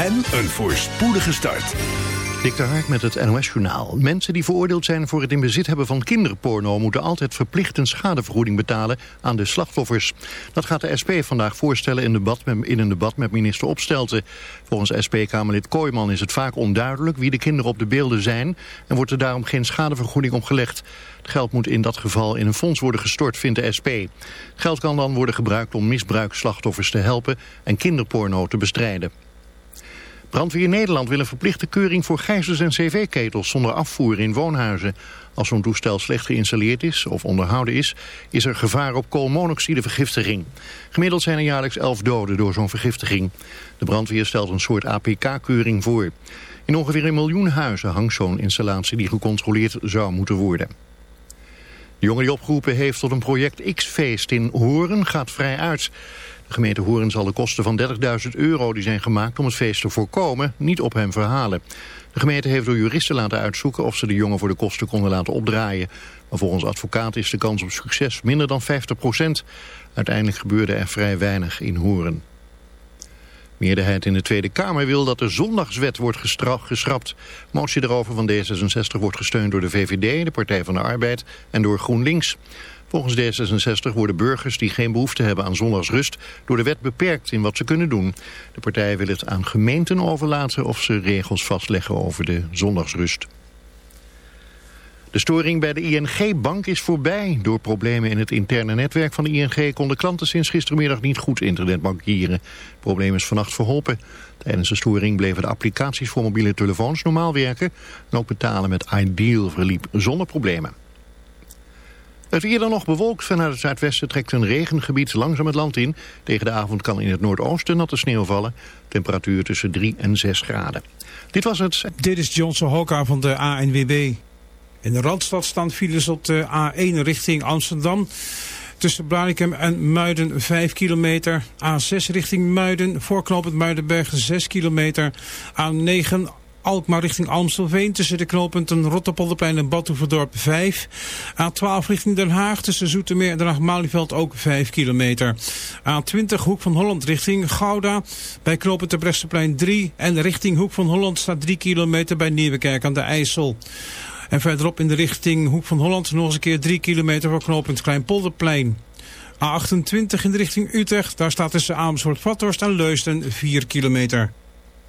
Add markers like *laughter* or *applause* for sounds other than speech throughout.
en een voorspoedige start. Dik de Hark met het NOS-journaal. Mensen die veroordeeld zijn voor het in bezit hebben van kinderporno... moeten altijd verplicht een schadevergoeding betalen aan de slachtoffers. Dat gaat de SP vandaag voorstellen in, debat met, in een debat met minister Opstelten. Volgens SP-Kamerlid Kooijman is het vaak onduidelijk wie de kinderen op de beelden zijn... en wordt er daarom geen schadevergoeding opgelegd. Het geld moet in dat geval in een fonds worden gestort, vindt de SP. Het geld kan dan worden gebruikt om misbruikslachtoffers te helpen... en kinderporno te bestrijden. Brandweer Nederland wil een verplichte keuring voor gijzers en cv-ketels zonder afvoer in woonhuizen. Als zo'n toestel slecht geïnstalleerd is of onderhouden is, is er gevaar op koolmonoxidevergiftiging. Gemiddeld zijn er jaarlijks elf doden door zo'n vergiftiging. De brandweer stelt een soort APK-keuring voor. In ongeveer een miljoen huizen hangt zo'n installatie die gecontroleerd zou moeten worden. De jongen die opgeroepen heeft tot een project X-feest in Horen gaat vrij uit. De gemeente Hoorn zal de kosten van 30.000 euro die zijn gemaakt om het feest te voorkomen niet op hem verhalen. De gemeente heeft door juristen laten uitzoeken of ze de jongen voor de kosten konden laten opdraaien. Maar volgens advocaat is de kans op succes minder dan 50 procent. Uiteindelijk gebeurde er vrij weinig in Hoorn. Meerderheid in de Tweede Kamer wil dat de zondagswet wordt geschrapt. Motie daarover van D66 wordt gesteund door de VVD, de Partij van de Arbeid en door GroenLinks. Volgens D66 worden burgers die geen behoefte hebben aan zondagsrust door de wet beperkt in wat ze kunnen doen. De partij wil het aan gemeenten overlaten of ze regels vastleggen over de zondagsrust. De storing bij de ING-bank is voorbij. Door problemen in het interne netwerk van de ING konden klanten sinds gistermiddag niet goed internetbankieren. Het probleem is vannacht verholpen. Tijdens de storing bleven de applicaties voor mobiele telefoons normaal werken. En ook betalen met Ideal verliep zonder problemen. Het weer dan nog bewolkt. Vanuit het zuidwesten trekt een regengebied langzaam het land in. Tegen de avond kan in het noordoosten natte sneeuw vallen. Temperatuur tussen 3 en 6 graden. Dit was het. Dit is Johnson Hoka van de ANWB. In de Randstad staan files op de A1 richting Amsterdam. Tussen Blaricum en Muiden 5 kilometer. A6 richting Muiden, voorknopend Muidenberg 6 kilometer. A9 Alkmaar richting Amstelveen tussen de knooppunten Rotterpolderplein en Badhoevedorp 5. A12 richting Den Haag tussen Zoetermeer en Den Haag-Malieveld ook 5 kilometer. A20 Hoek van Holland richting Gouda bij knooppunt Bresseplein 3. En richting Hoek van Holland staat 3 kilometer bij Nieuwekerk aan de IJssel. En verderop in de richting Hoek van Holland nog eens een keer 3 kilometer voor knooppunt Kleinpolderplein. A28 in de richting Utrecht, daar staat tussen Amersfoort-Vathorst en Leusden 4 kilometer.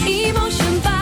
Emotion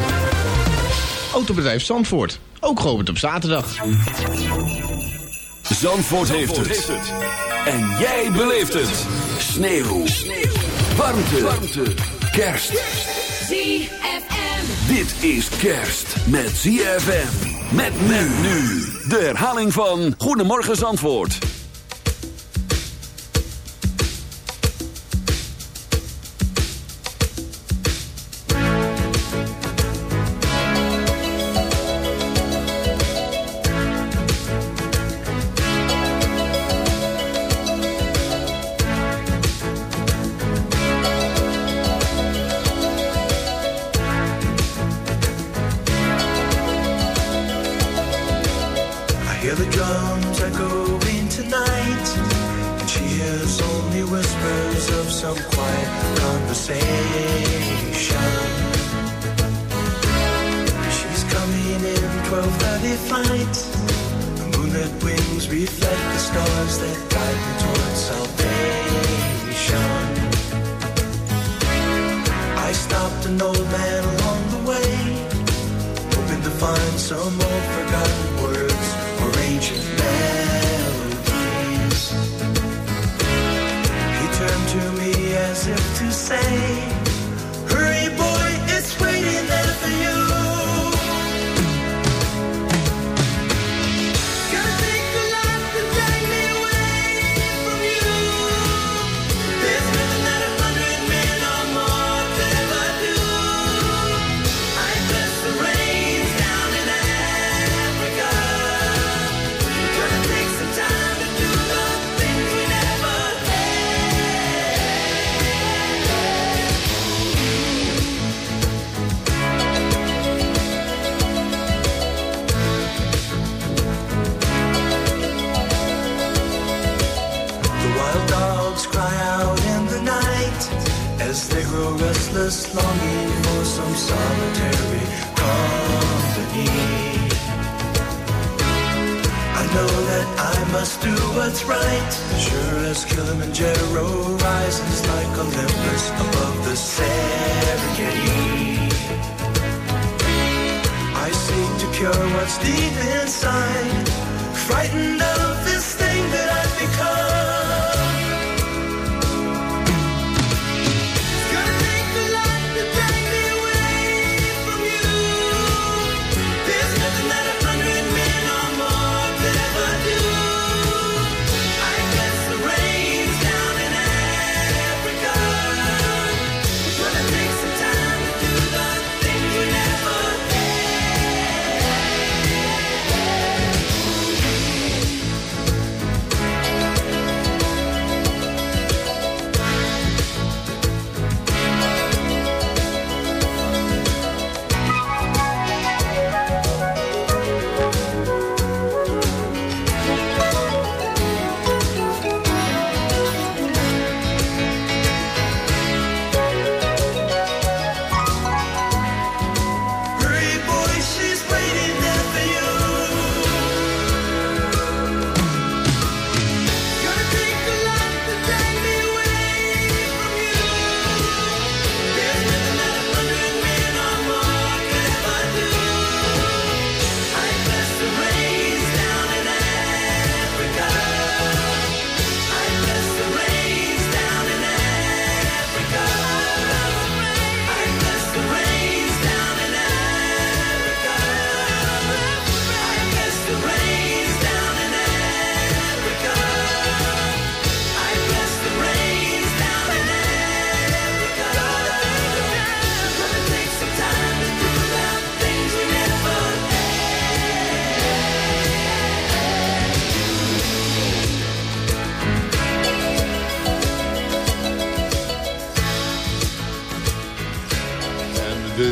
Autobedrijf Zandvoort, ook geopend op zaterdag. Zandvoort, heeft, het. En jij beleeft het. Sneeuw. Warmte. Warmte. Kerst. ZFM. Dit is kerst met ZFM. Met men nu. De herhaling van Goedemorgen Zandvoort.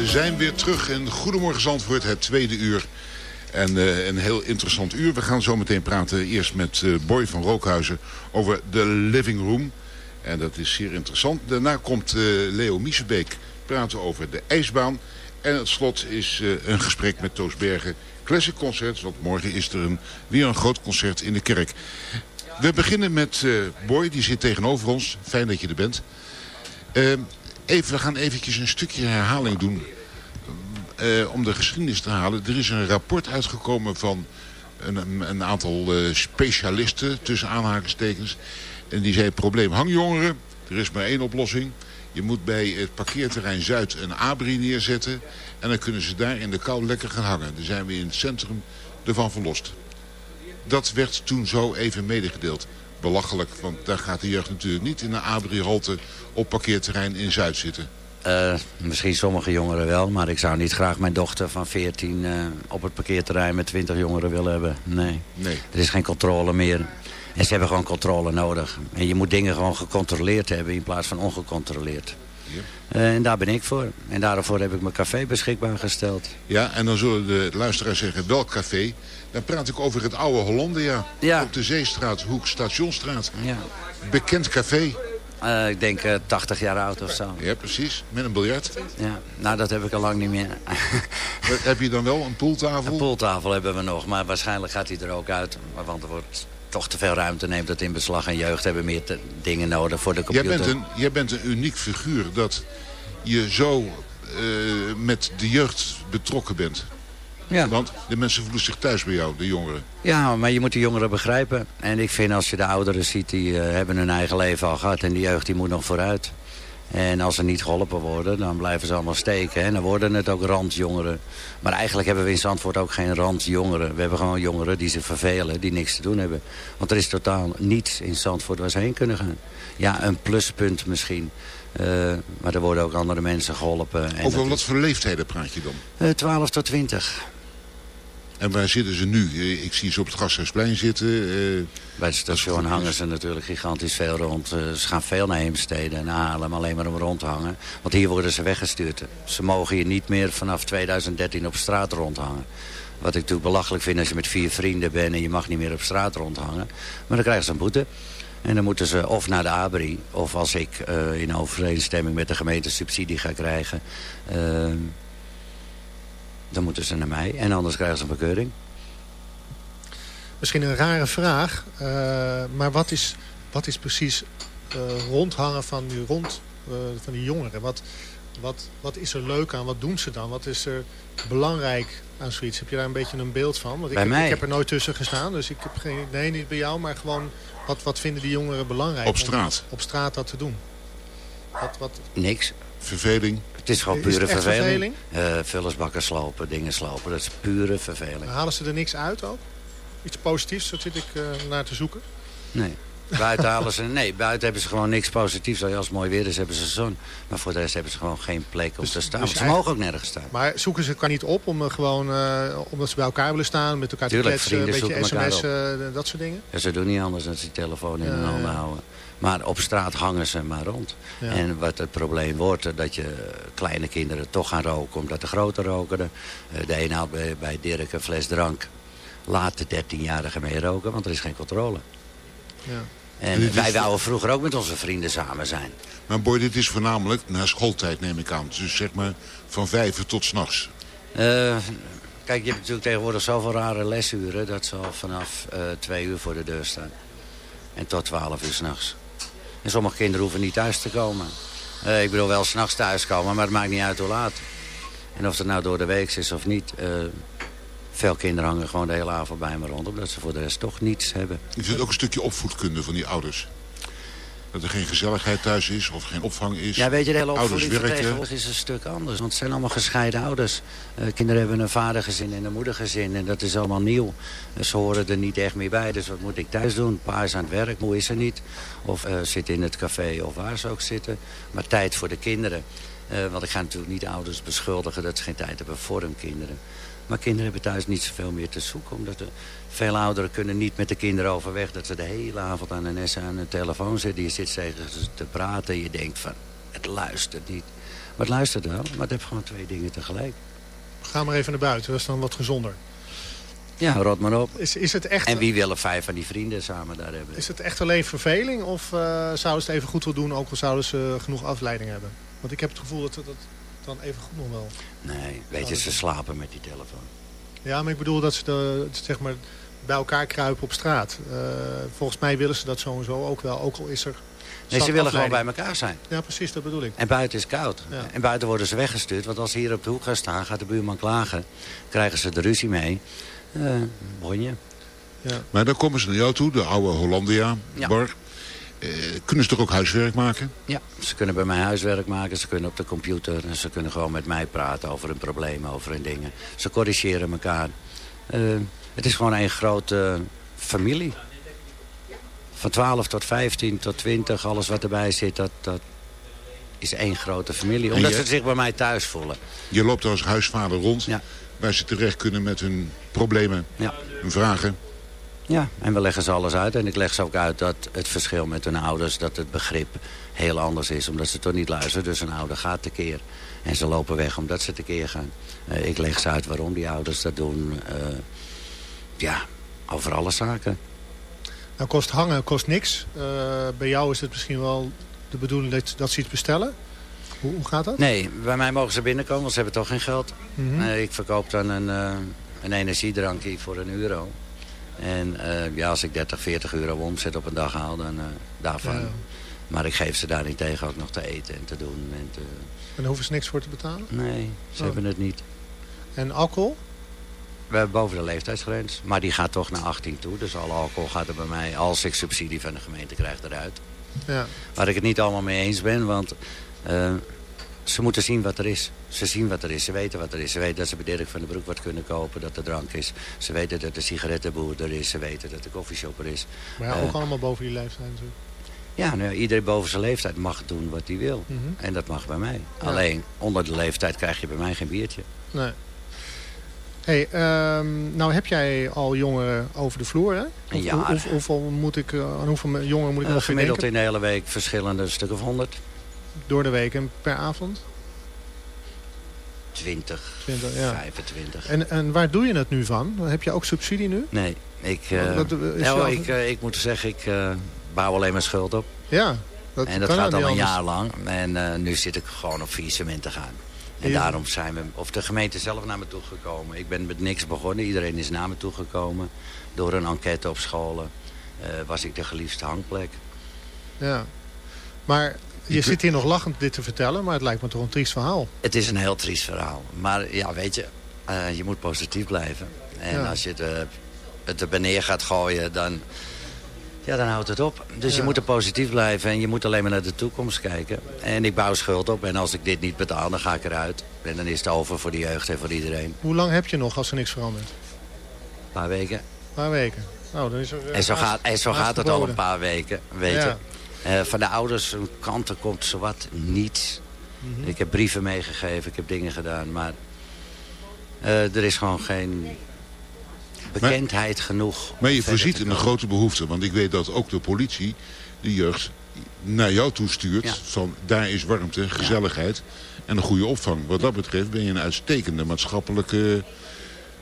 Zijn weer terug in Goedemorgen Zandvoort, het tweede uur. En eh, een heel interessant uur. We gaan zo meteen praten eerst met eh, Boy van Rookhuizen over de living room. En dat is zeer interessant. Daarna komt eh, Leo Miesebeek praten over de ijsbaan. En het slot is een gesprek met Toos Bergen. Classic Concert, want morgen is er een, weer een groot concert in de kerk. We beginnen met Boy, die zit tegenover ons. Fijn dat je er bent. Eh, even, we gaan eventjes een stukje herhaling doen. Eh, om de geschiedenis te halen. Er is een rapport uitgekomen van een, een, aantal eh, specialisten, tussen aanhalingstekens. En die zei, probleem hangjongeren. Er is maar één oplossing. Je moet bij het parkeerterrein Zuid een abri neerzetten. En dan kunnen ze daar in de kou lekker gaan hangen. Dan zijn we in het centrum ervan verlost. Dat werd toen zo even medegedeeld. Belachelijk, want daar gaat de jeugd natuurlijk niet in een abri-halte op parkeerterrein in Zuid zitten. Eh, misschien sommige jongeren wel, maar ik zou niet graag mijn dochter van 14 eh, op het parkeerterrein met 20 jongeren willen hebben. Nee. Nee. Er is geen controle meer. En ze hebben gewoon controle nodig. En je moet dingen gewoon gecontroleerd hebben in plaats van ongecontroleerd. Eh, en daar ben ik voor. En daarvoor heb ik mijn café beschikbaar gesteld. Ja, en dan zullen de luisteraars zeggen, welk café? Dan praat ik over het oude Hollandia. Ja. Op de Zeestraat, Hoek Stationstraat. Ja. Bekend café. Eh, ik denk eh 80 jaar oud of zo. Ja, precies. Met een biljart. Ja. Nou, dat heb ik al lang niet meer. Heb je dan wel een poeltafel? Een pooltafel hebben we nog, maar waarschijnlijk gaat hij er ook uit. Want er wordt toch te veel ruimte, neemt het in beslag. En jeugd hebben meer te- dingen nodig voor de Jij computer. bent, een, jij bent een uniek figuur dat je zo eh, met de jeugd betrokken bent. Ja. Want de mensen voelen zich thuis bij jou, de jongeren. Ja, maar je moet de jongeren begrijpen. En ik vind als je de ouderen ziet, die eh, hebben hun eigen leven al gehad. En de jeugd die moet nog vooruit. En als ze niet geholpen worden, dan blijven ze allemaal steken. En dan worden het ook randjongeren. Maar eigenlijk hebben we in Zandvoort ook geen randjongeren. We hebben gewoon jongeren die zich vervelen, die niks te doen hebben. Want er is totaal niets in Zandvoort waar ze heen kunnen gaan. Ja, een pluspunt misschien. Eh, maar er worden ook andere mensen geholpen. En Over wat is, voor leeftijden praat je dan? eh, 12 tot 20. En waar zitten ze nu? Eh, Ik zie ze op het Gasthuisplein zitten. eh, Bij het station hangen ze natuurlijk gigantisch veel rond. Eh, Ze gaan veel naar Heemstede en Haarlem alleen maar om rond te hangen. Want hier worden ze weggestuurd. Ze mogen hier niet meer vanaf 2013 op straat rondhangen. Wat ik natuurlijk belachelijk vind als je met vier vrienden bent... en je mag niet meer op straat rondhangen. Maar dan krijgen ze een boete. En dan moeten ze of naar de ABRI... of als ik in overeenstemming met de gemeente subsidie ga krijgen... eh, dan moeten ze naar mij. En anders krijgen ze een bekeuring. Misschien een rare vraag, eh, maar wat is, wat is precies eh, rondhangen van die, rond, eh, van die jongeren? Wat, wat, wat is er leuk aan? Wat doen ze dan? Wat is er belangrijk aan zoiets? Heb je daar een beetje een beeld van? Want ik, Bij heb, mij? ik heb er nooit tussen gestaan, dus ik heb geen... Nee, niet bij jou, maar gewoon... Wat, wat vinden die jongeren belangrijk? Op om straat? op straat dat te doen? Wat, wat, Niks. verveling. Het is gewoon pure echt verveling. Eh vullersbakken slopen, dingen slopen. Dat is pure verveling. halen ze er niks uit ook? Iets positiefs, daar zit ik eh, naar te zoeken. Nee. Buiten halen ze... Nee, buiten hebben ze gewoon niks positiefs. Als het mooi weer is, hebben ze zon. Maar voor de rest hebben ze gewoon geen plek om Dus- te staan. dus ze mogen ook nergens staan. Maar zoeken ze elkaar niet op om eh, gewoon, omdat ze bij elkaar willen staan, met elkaar Tuurlijk, te kletsen, een beetje sms, dat soort dingen? Ja, ze doen niet anders dan ze die telefoon in hun handen houden. Maar op straat hangen ze maar rond. Ja. En wat het probleem wordt, eh, dat je kleine kinderen toch gaan roken... omdat de grote roken. Eh, De een haalt bij, bij Dirk een fles drank. Laat de 13-jarige mee roken, want er is geen controle. Ja. En En dit is wij wouden vroeger ook met onze vrienden samen zijn. Maar Boy, dit is voornamelijk na schooltijd, neem ik aan. Dus zeg maar van vijf uur tot s'nachts. Eh, kijk, je hebt natuurlijk tegenwoordig zoveel rare lesuren... dat ze al vanaf eh, twee uur voor de deur staan. En tot twaalf uur s'nachts. En sommige kinderen hoeven niet thuis te komen. Eh, ik bedoel wel s'nachts thuiskomen, maar het maakt niet uit hoe laat. En of het nou door de week is of niet... eh, veel kinderen hangen gewoon de hele avond bij me rond... omdat ze voor de rest toch niets hebben. Is het ook een stukje opvoedkunde van die ouders? Dat er geen gezelligheid thuis is of geen opvang is. Ja, weet je, de hele Ouders opvoeding tegenwoordig is een stuk anders. Want het zijn allemaal gescheiden ouders. Eh, kinderen hebben een vadergezin en een moedergezin. En dat is allemaal nieuw. Eh, ze horen er niet echt meer bij. Dus wat moet ik thuis doen? Pa is aan het werk, moe is er niet. Of eh, zit in het café of waar ze ook zitten. Maar tijd voor de kinderen. Want ik ga natuurlijk niet de ouders beschuldigen dat ze geen tijd hebben voor hun kinderen. Maar kinderen hebben thuis niet zoveel meer te zoeken. Omdat er veel ouderen kunnen niet met de kinderen overweg. Dat ze de hele avond aan een aan een telefoon zitten. Je zit tegen ze te praten. Je denkt van, het luistert niet. Maar het luistert wel. Maar het heeft gewoon twee dingen tegelijk. Ga maar even naar buiten, dat is dan wat gezonder. Ja, rot maar op. Is, is, het echt, En wie willen vijf van die vrienden samen daar hebben? is het echt alleen verveling of eh, zouden ze het even goed wel doen... ook al zouden ze genoeg afleiding hebben? Want ik heb het gevoel dat dat dan even goed nog wel... Nee, weet je, ze slapen met die telefoon. Ja, maar ik bedoel dat ze de, zeg maar, bij elkaar kruipen op straat. Eh, volgens mij willen ze dat sowieso ook wel, ook al is er... Nee, ze willen gewoon bij elkaar zijn. Ja, precies, dat bedoel ik. En buiten is het koud. Ja. En buiten worden ze weggestuurd. Want als ze hier op de hoek gaan staan, gaat de buurman klagen. Krijgen ze de ruzie mee. Eh bonje. Ja. Maar dan komen ze naar jou toe, de oude Hollandia Ja. bar. Eh, kunnen ze toch ook huiswerk maken? Ja, ze kunnen bij mij huiswerk maken, ze kunnen op de computer... en ze kunnen gewoon met mij praten over hun problemen, over hun dingen. Ze corrigeren elkaar. Eh, het is gewoon een grote familie. Van 12 tot 15 tot 20, alles wat erbij zit, dat, dat is één grote familie. Omdat je- ze zich bij mij thuis voelen. Je loopt als huisvader rond, Ja. waar ze terecht kunnen met hun problemen, Ja. hun vragen. Ja, en we leggen ze alles uit. En ik leg ze ook uit dat het verschil met hun ouders... dat het begrip heel anders is, omdat ze toch niet luisteren. Dus een ouder gaat tekeer. En ze lopen weg omdat ze tekeer gaan. Eh, ik leg ze uit waarom die ouders dat doen. Eh, ja, over alle zaken. Nou, kost hangen kost niks. Eh, bij jou is het misschien wel de bedoeling dat, dat ze iets bestellen. Hoe, hoe gaat dat? Nee, bij mij mogen ze binnenkomen, want ze hebben toch geen geld. Mhm. Ik verkoop dan een, een energiedrankje voor een euro. En eh, ja, als ik 30, 40 euro omzet op een dag haal, dan eh, daarvan. Ja. Maar ik geef ze daar niet tegen ook nog te eten en te doen. En te... En hoeven ze niks voor te betalen? Nee, ze Oh. hebben het niet. En alcohol? We hebben boven de leeftijdsgrens. Maar die gaat toch naar 18 toe. Dus alle alcohol gaat er bij mij, als ik subsidie van de gemeente krijg, eruit. Ja. Waar ik het niet allemaal mee eens ben, want eh, ze moeten zien wat er is. Ze zien wat er is, ze weten wat er is. Ze weten dat ze bij Dirk van den Broek wat kunnen kopen, dat er drank is. Ze weten dat de sigarettenboer er is, ze weten dat de koffieshop er is. Maar ja, Eh, ook allemaal boven die leeftijd natuurlijk. ja, nou, ja, iedereen boven zijn leeftijd mag doen wat hij wil. Mhm. En dat mag bij mij. Ja. Alleen, onder de leeftijd krijg je bij mij geen biertje. Nee. Hey, ehm, nou heb jij al jongeren over de vloer, hè? Een jaar. Hoe- hoe- hoeveel moet ik, eh, aan hoeveel jongeren moet ik Eh, ongeveer gemiddeld denken? in de hele week verschillende een stuk of 100. Door de week en per avond? 20, 20, ja. 25. En, en waar doe je het nu van? Heb je ook subsidie nu? Nee, ik, eh, nou, ik, eh, ik moet zeggen, ik eh, bouw alleen mijn schuld op. Ja. Dat en dat gaat al een jaar lang. En nu zit ik gewoon op faillissement te gaan. En Ja. daarom zijn we, of de gemeente zelf naar me toe gekomen. Ik ben met niks begonnen. Iedereen is naar me toe gekomen. Door een enquête op scholen was ik de geliefde hangplek. Ja. Maar je zit hier nog lachend dit te vertellen, maar het lijkt me toch een triest verhaal. Het is een heel triest verhaal. Maar ja, weet je, eh, je moet positief blijven. En Ja. als je het, eh, het er beneden gaat gooien, dan, ja, dan houdt het op. Dus je moet er positief blijven en je moet alleen maar naar de toekomst kijken. En ik bouw schuld op en als ik dit niet betaal, dan ga ik eruit. En dan is het over voor de jeugd en voor iedereen. Hoe lang heb je nog als er niks verandert? Een paar weken. Een paar weken. Nou, dan is er, eh, En zo haast- gaat, en zo gaat het al een paar weken, weet Ja. je. Eh, van de ouders kanten komt zowat niets. Mhm. Ik heb brieven meegegeven, ik heb dingen gedaan, maar eh, er is gewoon geen bekendheid genoeg. Maar je voorziet een komen. grote behoefte. Want ik weet dat ook de politie de jeugd naar jou toe stuurt. Ja. Van daar is warmte, gezelligheid en een goede opvang. Wat dat betreft ben je een uitstekende maatschappelijke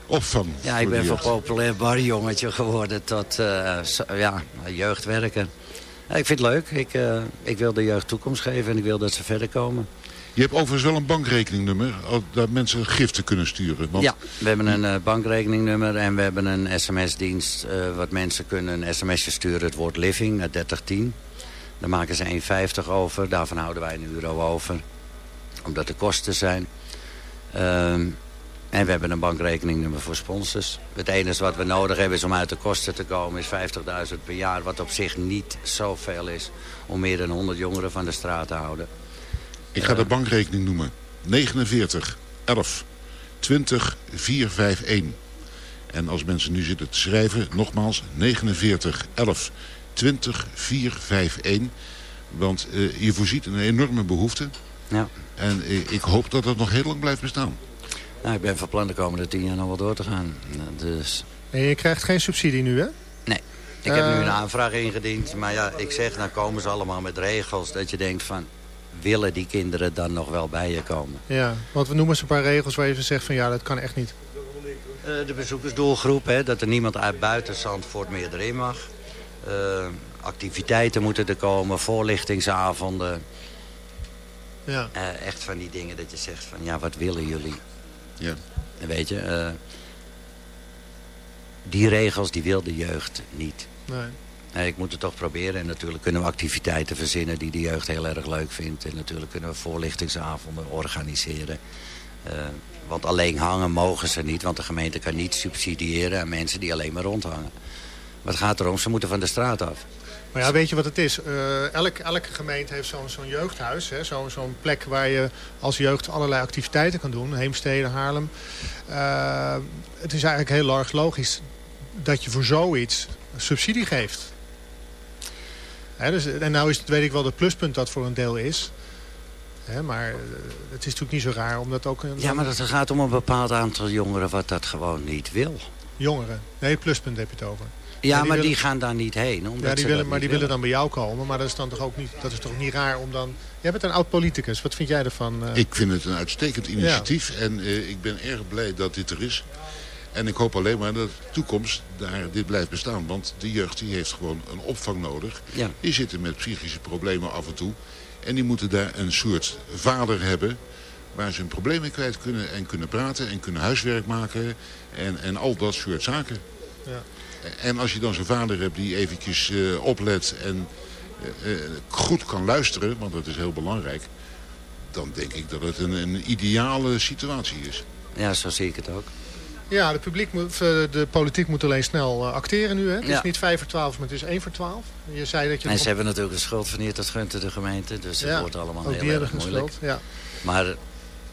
opvang. Ja, ik ben van populair barjongetje geworden tot eh, zo- ja, jeugdwerker. Ik vind het leuk. Ik, eh, ik wil de jeugd toekomst geven en ik wil dat ze verder komen. Je hebt overigens wel een bankrekeningnummer. Dat mensen giften kunnen sturen. Want Ja, we hebben een eh, bankrekeningnummer en we hebben een sms-dienst... eh, wat mensen kunnen een sms'je sturen, het woord living, naar 3010. Daar maken ze 1,50 over, daarvan houden wij een euro over. Omdat de kosten zijn. Ehm, en we hebben een bankrekeningnummer voor sponsors. Het enige wat we nodig hebben is om uit de kosten te komen... is 50.000 per jaar, wat op zich niet zoveel is... om meer dan 100 jongeren van de straat te houden. ik ga de bankrekening noemen. 49 11 20 451. En als mensen nu zitten te schrijven, nogmaals 49 11 20 451. Want eh, je voorziet een enorme behoefte. Ja. En eh, ik hoop dat dat nog heel lang blijft bestaan. Nou, ik ben van plan de komende 10 jaar nog wel door te gaan. Dus En je krijgt geen subsidie nu, hè? Nee, ik heb nu Eh. een aanvraag ingediend. Maar ja, ik zeg, dan komen ze allemaal met regels dat je denkt van... willen die kinderen dan nog wel bij je komen? Ja, want we noemen eens een paar regels waar je van zegt van ja, dat kan echt niet. Eh, de bezoekersdoelgroep, hè, dat er niemand uit buiten Zandvoort meer erin mag. Eh, activiteiten moeten er komen, voorlichtingsavonden. Ja. Echt van die dingen dat je zegt van, ja, wat willen jullie? Ja. En weet je, eh, die regels die wil de jeugd niet. Nee. Nee, ik moet het toch proberen. En natuurlijk kunnen we activiteiten verzinnen die de jeugd heel erg leuk vindt. En natuurlijk kunnen we voorlichtingsavonden organiseren. Eh, want alleen hangen mogen ze niet. Want de gemeente kan niet subsidiëren aan mensen die alleen maar rondhangen. Wat gaat erom? Ze moeten van de straat af. Maar ja, weet je wat het is? Eh, elk, elke gemeente heeft zo'n zo'n jeugdhuis. Zo'n plek waar je als jeugd allerlei activiteiten kan doen. Heemstede, Haarlem. Eh, het is eigenlijk heel erg logisch dat je voor zoiets subsidie geeft. Hè, dus, en nou is het, weet ik wel, het pluspunt dat voor een deel is. Hè, maar eh, het is natuurlijk niet zo raar omdat ook... Een, Ja, maar het gaat om een bepaald aantal jongeren wat dat gewoon niet wil. Jongeren. Nee, pluspunt heb je het over. Ja, maar die gaan daar niet heen. Omdat Ja, die ze willen, maar die willen dan bij jou komen. Maar dat is dan toch ook niet, dat is toch niet raar om dan... Jij bent een oud-politicus. Wat vind jij ervan? eh? Ik vind het een uitstekend initiatief en eh, ik ben erg blij dat dit er is. En ik hoop alleen maar dat de toekomst daar dit blijft bestaan. Want de jeugd die heeft gewoon een opvang nodig. Ja. Die zitten met psychische problemen af en toe. En die moeten daar een soort vader hebben waar ze hun problemen kwijt kunnen en kunnen praten en kunnen huiswerk maken en, en al dat soort zaken. Ja. En als je dan zo'n vader hebt die eventjes eh, oplet en eh, eh, goed kan luisteren, want dat is heel belangrijk, dan denk ik dat het een, een ideale situatie is. Ja, zo zie ik het ook. Ja, de, publiek moet, de politiek moet alleen snel acteren nu. Hè? Het Ja. is niet 5 voor 12, maar het is 1 voor 12. Je zei dat je... En ze hebben natuurlijk de schuld vernietigd, dat gunt de gemeente. Dus het Ja, wordt allemaal ook heel erg moeilijk. ja. Maar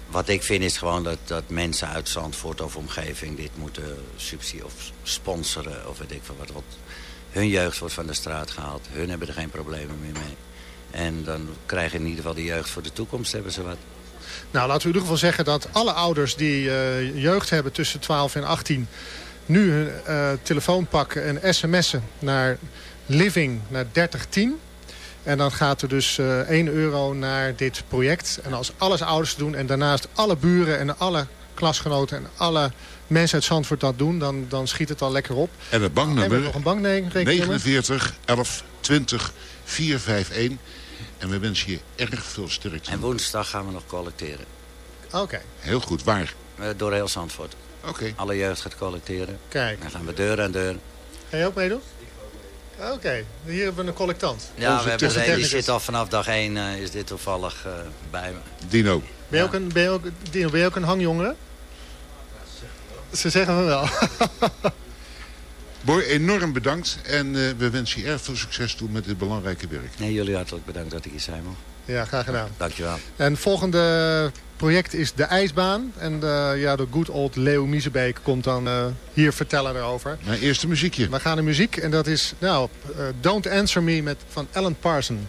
wat ik vind is gewoon dat, dat mensen uit Zandvoort of omgeving dit moeten subsidie of sponsoren of weet ik veel wat. Want hun jeugd wordt van de straat gehaald. Hun hebben er geen problemen meer mee. En dan krijgen in ieder geval de jeugd voor de toekomst hebben ze wat. Nou, laten we in ieder geval zeggen dat alle ouders die eh, jeugd hebben tussen 12 en 18... nu hun eh, telefoon pakken en sms'en naar living naar 3010. En dan gaat er dus eh 1 euro naar dit project. En als alles ouders doen en daarnaast alle buren en alle klasgenoten... en alle mensen uit Zandvoort dat doen, dan, dan schiet het al lekker op. En het En banknummer nog een bankrekening. 49 11 20 451. En we wensen je erg veel sterkte. En woensdag gaan we nog collecteren. Oké, Heel goed, waar? Eh, Door heel Zandvoort. Oké. Alle jeugd gaat collecteren. kijk. Dan gaan we deur aan deur. Ga je ook meedoen? Oké, hier hebben we een collectant. Ja, we hebben er een, die zit al vanaf dag 1, is dit toevallig eh, bij me. Dino. Ben je, ook een, ben, je ook, Dino, ben je ook een hangjongere? Ze zeggen van wel. Boy, enorm bedankt. En eh, we wensen je erg veel succes toe met dit belangrijke werk. Nee, jullie hartelijk bedankt dat ik hier zijn mag. ja, graag gedaan. Dankjewel. En volgende project is de ijsbaan. En de, ja, de good old Leo Miezebeek komt dan eh, hier vertellen erover. Mijn eerste muziekje. We gaan naar muziek en dat is nou, eh, Don't Answer Me met, van Alan Parson.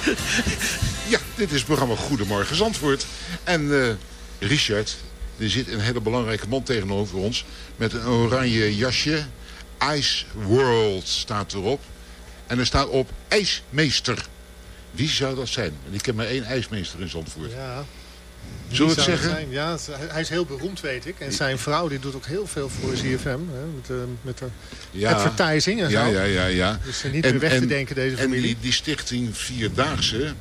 *laughs* Ja, dit is het programma Goedemorgen Zandvoort. En eh, Richard, er zit een hele belangrijke man tegenover ons... met een oranje jasje. Ice World staat erop. En er staat op IJsmeester. Wie zou dat zijn? En ik ken maar één ijsmeester in Zandvoort. Ja. Zullen we het Wie zou zeggen? zijn? Ja, hij is heel beroemd, weet ik. En zijn vrouw die doet ook heel veel voor ZFM. Hè, met, eh, met de Ja. advertising en zo. Ja, ja, ja, ja. Dus eh, niet meer weg te denken, deze En familie. die, die stichting Vierdaagse,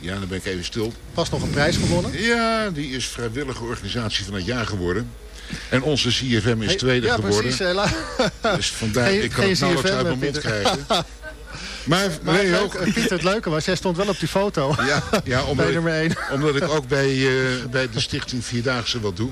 ja, dan ben ik even stil. Pas nog een prijs gewonnen. Ja, die is vrijwillige organisatie van het jaar geworden. En onze CFM is Hey, tweede ja, geworden. precies. eh, la- Dus vandaar, Geen- ik kan het nauwelijks uit mijn mond krijgen. *laughs* Maar, Maar nee, het ook, het leuke was, jij stond wel op die foto. ja, ja, *laughs* omdat, Bij ik, nummer 1. omdat ik ook bij, eh, bij de stichting Vierdaagse wat doe.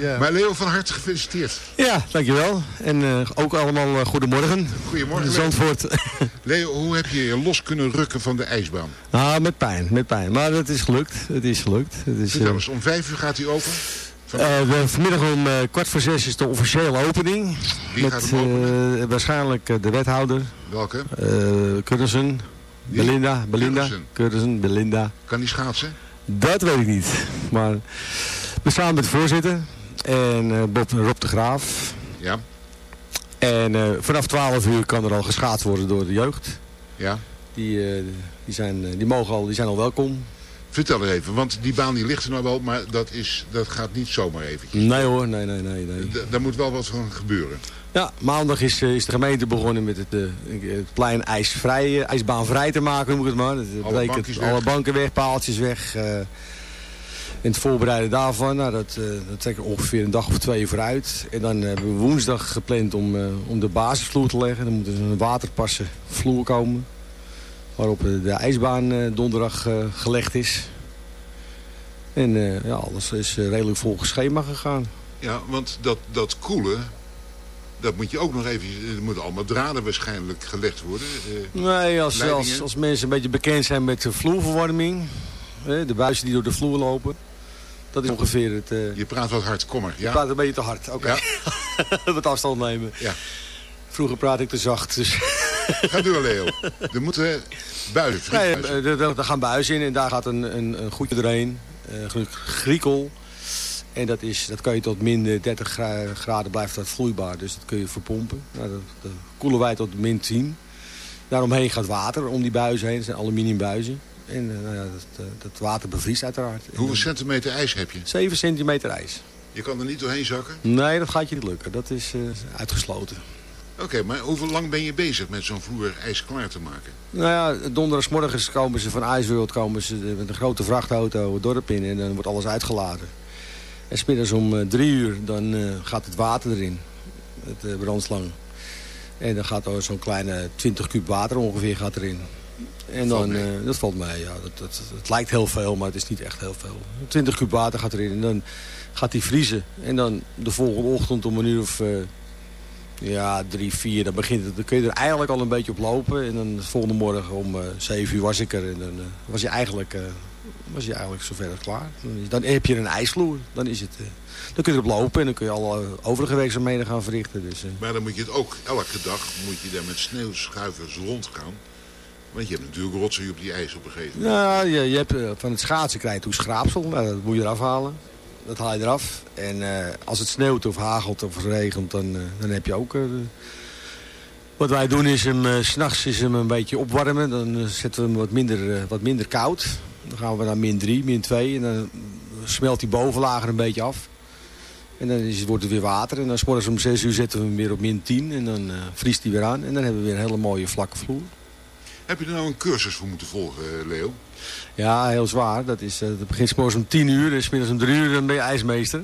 ja. Maar Leo, van harte gefeliciteerd. Ja, dankjewel. En eh, ook allemaal eh, goedemorgen. Goedemorgen, Leo. Zandvoort. *laughs* Leo, hoe heb je je los kunnen rukken van de ijsbaan? ah, met pijn, met pijn. Maar het is gelukt. Het is gelukt. Het is, eh, eens, om vijf uur gaat hij open? Eh, vanmiddag om eh, kwart voor zes is de officiële opening. Wie met gaat openen? eh, waarschijnlijk de wethouder, Welke? uh, Currensen? Belinda, Belinda, Currensen. Belinda. Kan hij schaatsen? Dat weet ik niet. Maar we samen met de voorzitter en Bob, Rob de Graaf. Ja. En vanaf 12 uur kan er al geschaatst worden door de jeugd. Ja. Die, die, zijn, die, mogen al, die zijn al welkom. Vertel even, want die baan die ligt er nou wel, maar dat, is, dat gaat niet zomaar eventjes. Nee hoor, nee, nee, nee. nee. Daar moet wel wat van gebeuren. Ja, maandag is, eh, is de gemeente begonnen met het, eh, het plein ijsvrij, eh, ijsbaanvrij te maken, noem ik het maar. Dat Alle betekent bankjes weg. alle banken weg, paaltjes weg. eh, en het voorbereiden daarvan, nou, dat, eh dat trekt ongeveer een dag of twee vooruit. En dan hebben we woensdag gepland om, om de basisvloer te leggen. Dan moet er een waterpassen vloer komen. Waarop de ijsbaan eh, donderdag eh, gelegd is. En eh, ja, alles is redelijk volgens schema gegaan. Ja, want dat, dat koelen, dat moet je ook nog even... Er moeten allemaal draden waarschijnlijk gelegd worden. Nee, als, als, als mensen een beetje bekend zijn met de vloerverwarming. De buizen die door de vloer lopen. Dat is ongeveer het... Je praat wat hard, kom maar. Ja? praat een beetje te hard. Oké. *laughs* Wat afstand nemen. Ja. Vroeger praat ik te zacht. Dus... *laughs* Ga door, Leo. Er moeten buizen, Nee, frietbuizen. eh, er- er gaan buizen in en daar gaat een, een, een goedje doorheen. eh, gr- griekel. En dat, is, dat kan je tot min eh, 30 gra- graden blijft dat vloeibaar. Dus dat kun je verpompen. Nou, dat, dat koelen wij tot min 10. Daaromheen gaat water om die buizen heen. Dat zijn aluminiumbuizen. En eh, nou ja, dat, eh, dat water bevriest uiteraard. Hoeveel eh, centimeter ijs heb je? 7 centimeter ijs. Je kan er niet doorheen zakken? Nee, dat gaat je niet lukken. Dat is eh, uitgesloten. Oké, maar hoeveel lang ben je bezig met zo'n vloer ijs klaar te maken? Nou ja, donderdagsmorgens komen ze van IJsworld komen ze met een grote vrachtauto het dorp in en dan wordt alles uitgeladen. En smiddags om eh, drie uur dan eh, gaat het water erin, het eh, brandslang. En dan gaat er zo'n kleine 20 kub water ongeveer gaat erin. En dan, dat valt mij, ja. Dat, dat, het lijkt heel veel, maar het is niet echt heel veel. 20 kub water gaat erin en dan gaat die vriezen. En dan de volgende ochtend om een uur of... ja, drie, vier, dan, begint het, dan kun je er eigenlijk al een beetje op lopen. En dan de volgende morgen om eh zeven uur was ik er. En dan eh, was je eigenlijk, eh, was je eigenlijk zover als klaar. Dan, heb je een ijsvloer. Dan, is het, dan kun je erop lopen en dan kun je alle overige werkzaamheden gaan verrichten. Dus, Maar dan moet je het ook elke dag moet je daar met sneeuwschuivers rondgaan. Want je hebt natuurlijk rotzooi op die ijs op een gegeven moment. Nou, je, je hebt, van het schaatsen krijg je toen schraapsel. Nou, dat moet je eraf halen. Dat haal je eraf. En eh, als het sneeuwt of hagelt of regent, dan, eh, dan heb je ook... eh, wat wij doen is hem, s s'nachts is hem een beetje opwarmen. Dan zetten we hem wat minder, wat minder koud. Dan gaan we naar min 3, min 2. En dan smelt die bovenlager een beetje af. En dan is, wordt het weer water. En dan 's morgens om 6 uur zetten we hem weer op min 10. En dan vriest hij weer aan. En dan hebben we weer een hele mooie vlakke vloer. Heb je er nou een cursus voor moeten volgen, Leo? Ja, heel zwaar. Dat, is, eh, dat begint 's morgens om 10 uur en middags om 3 uur dan ben je ijsmeester.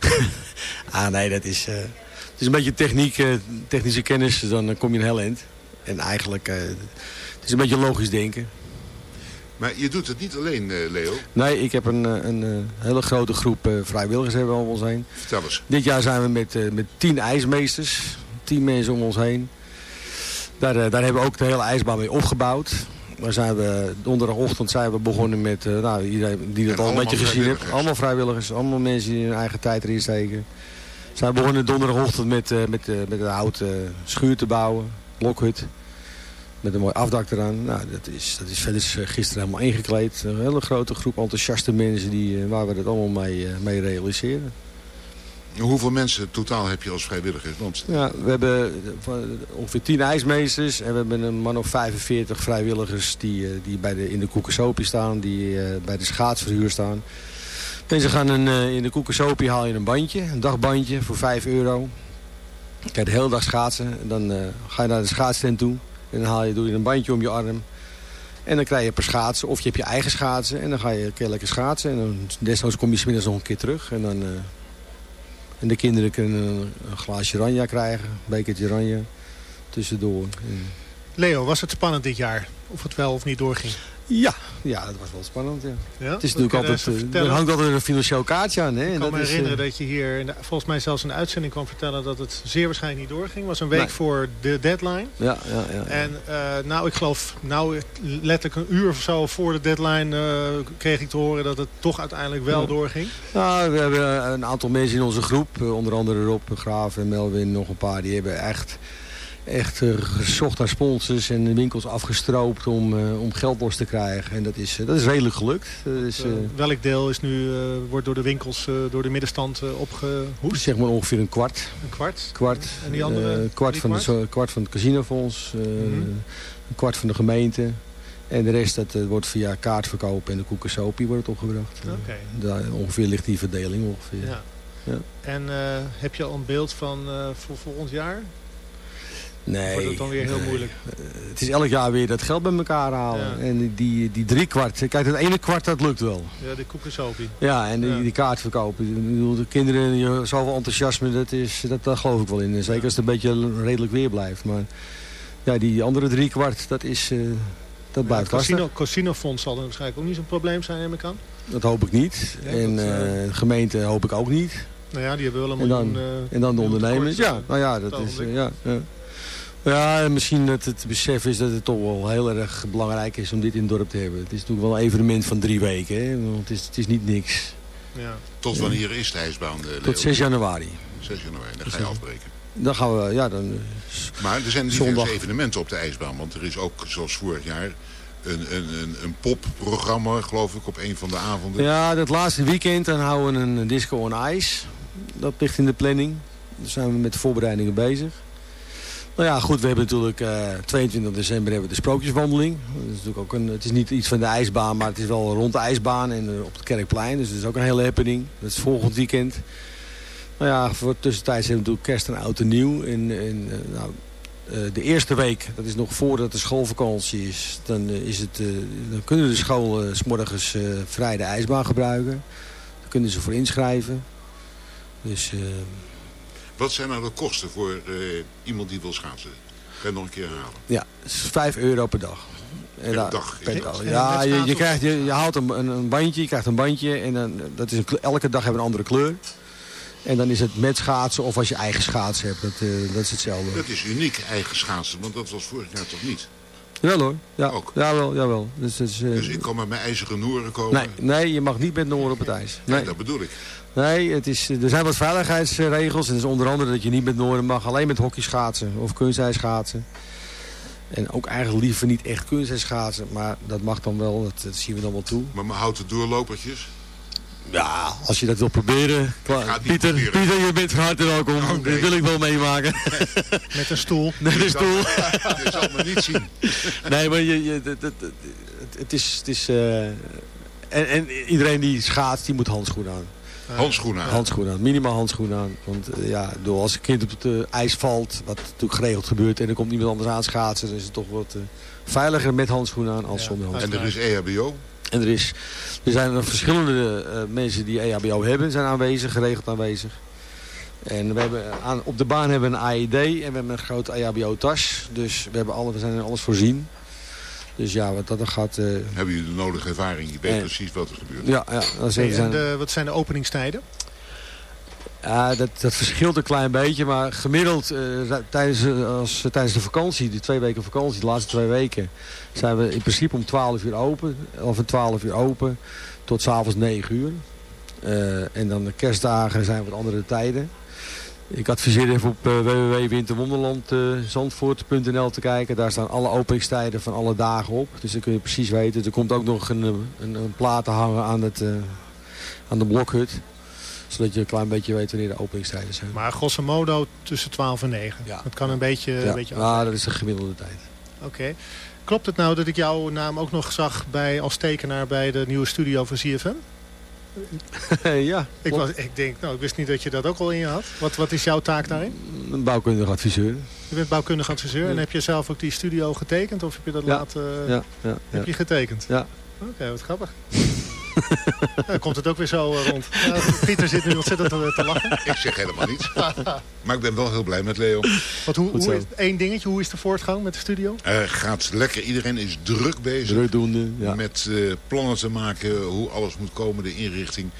*laughs* ah nee, dat is, eh, het is een beetje techniek, eh, technische kennis, dan eh, kom je een heel eind. En eigenlijk, eh, het is een beetje logisch denken. Maar je doet het niet alleen, Leo. Nee, ik heb een, een, hele grote groep vrijwilligers hebben we om ons heen. Vertel eens. Dit jaar zijn we met, met 10 ijsmeesters, 10 mensen om ons heen. Daar, daar hebben we ook de hele ijsbaan mee opgebouwd. Daar zijn we, donderdagochtend zijn we begonnen met, eh, nou, iedereen die dat En al een beetje gezien heeft. Allemaal vrijwilligers, allemaal mensen die hun eigen tijd erin steken. Zijn we begonnen donderdagochtend met, eh, met, eh, met een houten schuur te bouwen, blokhut. Met een mooi afdak eraan. Nou, dat is, dat is verder is, gisteren helemaal ingekleed. Een hele grote groep enthousiaste mensen die, waar we het allemaal mee, mee realiseren. Hoeveel mensen totaal heb je als vrijwilligers? Want Ja, we hebben eh, van- ongeveer 10 ijsmeesters en we hebben een man of 45 vrijwilligers die, eh, die bij de, in de koekensopie staan, die eh, bij de schaatsverhuur staan. Mensen gaan een, eh, in de koekensopie haal je een bandje, een dagbandje voor 5 euro. Kan je de hele dag schaatsen. En dan eh, ga je naar de schaatstent toe en dan haal je, doe je een bandje om je arm. En dan krijg je per schaatsen, of je hebt je eigen schaatsen en dan ga je, lekker schaatsen. En dan desnoods kom je 's middags nog een keer terug en dan... eh, en de kinderen kunnen een, glaasje ranja krijgen, een bekertje ranja tussendoor. En Leo, was het spannend dit jaar? Of het wel of niet doorging? Ja, ja, dat was wel spannend. Ja. Ja? Het is natuurlijk altijd, eh, er hangt altijd een financieel kaartje aan. Hè? Ik En kan me is, eh, herinneren dat je hier de- volgens mij zelfs de uitzending kwam vertellen dat het zeer waarschijnlijk niet doorging. Het was een week Nee. voor de deadline. Ja, ja, ja. En eh, nou, ik geloof, nou letterlijk een uur of zo voor de deadline kreeg ik te horen dat het toch uiteindelijk wel Ja. doorging. Nou, we hebben een aantal mensen in onze groep, onder andere Rob Graaf en Melvin, nog een paar, die hebben echt, echt gezocht naar sponsors en de winkels afgestroopt om, eh, om geld los te krijgen. En dat is, eh, dat is redelijk gelukt. Eh, welk deel is nu, wordt door de winkels, door de middenstand eh, opgehoest? zeg maar ongeveer een kwart. Een kwart? kwart. En die andere een kwart, van kwart? De, kwart van het casinofonds. eh, Mhm. Een kwart van de gemeente. En de rest dat, wordt via kaartverkoop en de koekensopie wordt het opgebracht. Daar, ongeveer ligt die verdeling ongeveer. Ja. Ja. En heb je al een beeld van eh, voor volgend jaar? Nee. Wordt het dan weer heel moeilijk? Eh, Het is elk jaar weer dat geld bij elkaar halen. Ja. En die, die drie kwart, kijk het ene kwart dat lukt wel. Ja, de koekensopie. Ja, en die, Ja. die kaartverkopen. Ik bedoel, de kinderen, zoveel enthousiasme, dat, is, dat, daar geloof ik wel in. Zeker als het een beetje redelijk weer blijft. Maar ja, die andere drie kwart, dat is... eh, dat Ja, blijft het casino, casinofonds zal er waarschijnlijk ook niet zo'n probleem zijn, neem ik aan. Dat hoop ik niet. En dat, eh, gemeente hoop ik ook niet. Nou ja, die hebben wel een En dan, miljoen... en dan de miljoen ondernemers. Ja, nou ja, dat is, ja, ja. Ja, en misschien dat het besef is dat het toch wel heel erg belangrijk is om dit in het dorp te hebben. Het is natuurlijk wel een evenement van drie weken. Hè? Want het is, het is niet niks. Ja. tot wanneer is de ijsbaan, eh, Leo? Tot 6 januari. 6 januari, dan ga je afbreken. Dan gaan we, ja, dan... eh, Maar er zijn diverse Zondag. evenementen op de ijsbaan. Want er is ook, zoals vorig jaar, een, een, een, een popprogramma, geloof ik, op een van de avonden. Ja, dat laatste weekend dan houden we een disco on ice. Dat ligt in de planning. Daar zijn we met de voorbereidingen bezig. Nou ja, goed, we hebben natuurlijk eh 22 december hebben we de sprookjeswandeling. Dat is natuurlijk ook een, het is niet iets van de ijsbaan, maar het is wel rond de ijsbaan en eh, op het Kerkplein. Dus dat is ook een hele happening. Dat is volgend weekend. Nou ja, voor tussentijds hebben we natuurlijk kerst en oud en nieuw. En, eh, nou, eh, de eerste week, dat is nog voordat de schoolvakantie is, dan, eh, is het, eh, dan kunnen de scholen s morgens eh, vrij de ijsbaan gebruiken. Daar kunnen ze voor inschrijven. Dus eh, Wat zijn nou de kosten voor eh, iemand die wil schaatsen? Kan je nog een keer herhalen? ja, het is 5 euro per dag. Per dag? Per Ja, je, je, krijgt, je, je haalt een, een, bandje, je krijgt een bandje en dan, dat is een, elke dag hebben we een andere kleur. En dan is het met schaatsen of als je eigen schaatsen hebt, dat, eh, dat is hetzelfde. Dat is uniek eigen schaatsen, want dat was vorig jaar toch niet? Wel hoor, ja, Ook. jawel, jawel. Dus, eh, Dus ik kan met mijn ijzeren noeren komen. nee, nee, je mag niet met Noor op het ijs. Nee, Nee, dat bedoel ik. Nee het is, er zijn wat veiligheidsregels. En dat is onder andere dat je niet met Noorden mag, alleen met hockey schaatsen of kunstijs schaatsen. En ook eigenlijk liever niet echt kunstijs schaatsen, maar dat mag dan wel, dat, dat zien we dan wel toe. Maar mijn houten doorlopertjes? Ja, als je dat wil proberen. ga Klaar. het niet Pieter, proberen. Pieter, je bent van harte welkom. Oh, nee. Dit wil ik wel meemaken. *laughs* Met een stoel. *laughs* Met een stoel. *laughs* Je zal me niet zien. Nee, maar je, je, het, het, het, het is... Het is eh, en, en iedereen die schaatst, die moet handschoenen aan. Handschoenen aan. Handschoenen aan, minimaal handschoenen aan. Want eh, ja, bedoel, als een kind op het eh, ijs valt, wat natuurlijk geregeld gebeurt... en er komt niemand anders aan schaatsen... dan is het toch wat eh, veiliger met handschoenen aan als zonder En handschoenen. er is EHBO. En er, is, er zijn er verschillende eh, mensen die EHBO hebben, zijn aanwezig, geregeld aanwezig. En we hebben aan, op de baan hebben we een AED en we hebben een grote EHBO-tas. Dus we, hebben alle, we zijn in alles voorzien. Dus ja, wat dat gaat... eh, Hebben jullie de nodige ervaring? Je weet Eh. precies wat er gebeurt. ja, ja, dat, Hey, en zijn, de, wat zijn de openingstijden? ja, dat, dat verschilt een klein beetje, maar gemiddeld eh, tijdens, eh, als, tijdens de vakantie, die twee weken vakantie, de laatste twee weken, zijn we in principe om 12 uur open, of van 12 uur open tot s'avonds 9 uur. Eh, en dan de kerstdagen zijn wat andere tijden. Ik adviseer even op uh, www.winterwonderlandzandvoort.nl te kijken. Daar staan alle openingstijden van alle dagen op. Dus dan kun je precies weten. Er komt ook nog een, een, een plaat te hangen aan, het, uh, aan de blokhut. Zodat je een klein beetje weet wanneer de openingstijden zijn. Maar grosso modo tussen 12 en 9. Ja. Dat kan een beetje, Ja, een beetje ja dat is de gemiddelde tijd. Oké. Klopt het nou dat ik jouw naam ook nog zag bij, als tekenaar bij de nieuwe studio van ZFM? *laughs* ja, Ik, was, ik denk, nou, ik wist niet dat je dat ook al in je had. Wat, wat is jouw taak daarin? Een bouwkundig adviseur. Je bent bouwkundig adviseur en heb je zelf ook die studio getekend? Of heb je dat Ja. laten... Ja, ja, Heb je getekend? Ja. Oké, wat grappig. *laughs* Dan komt het ook weer zo eh, rond. Ja, Pieter zit nu ontzettend te, te lachen. Ik zeg helemaal niets. *laughs* Maar ik ben wel heel blij met Leo. Want hoe, hoe is, één dingetje, hoe is de voortgang met de studio? Er gaat lekker. Iedereen is druk bezig. Drukdoende, ja. Met eh, plannen te maken. Hoe alles moet komen. De inrichting.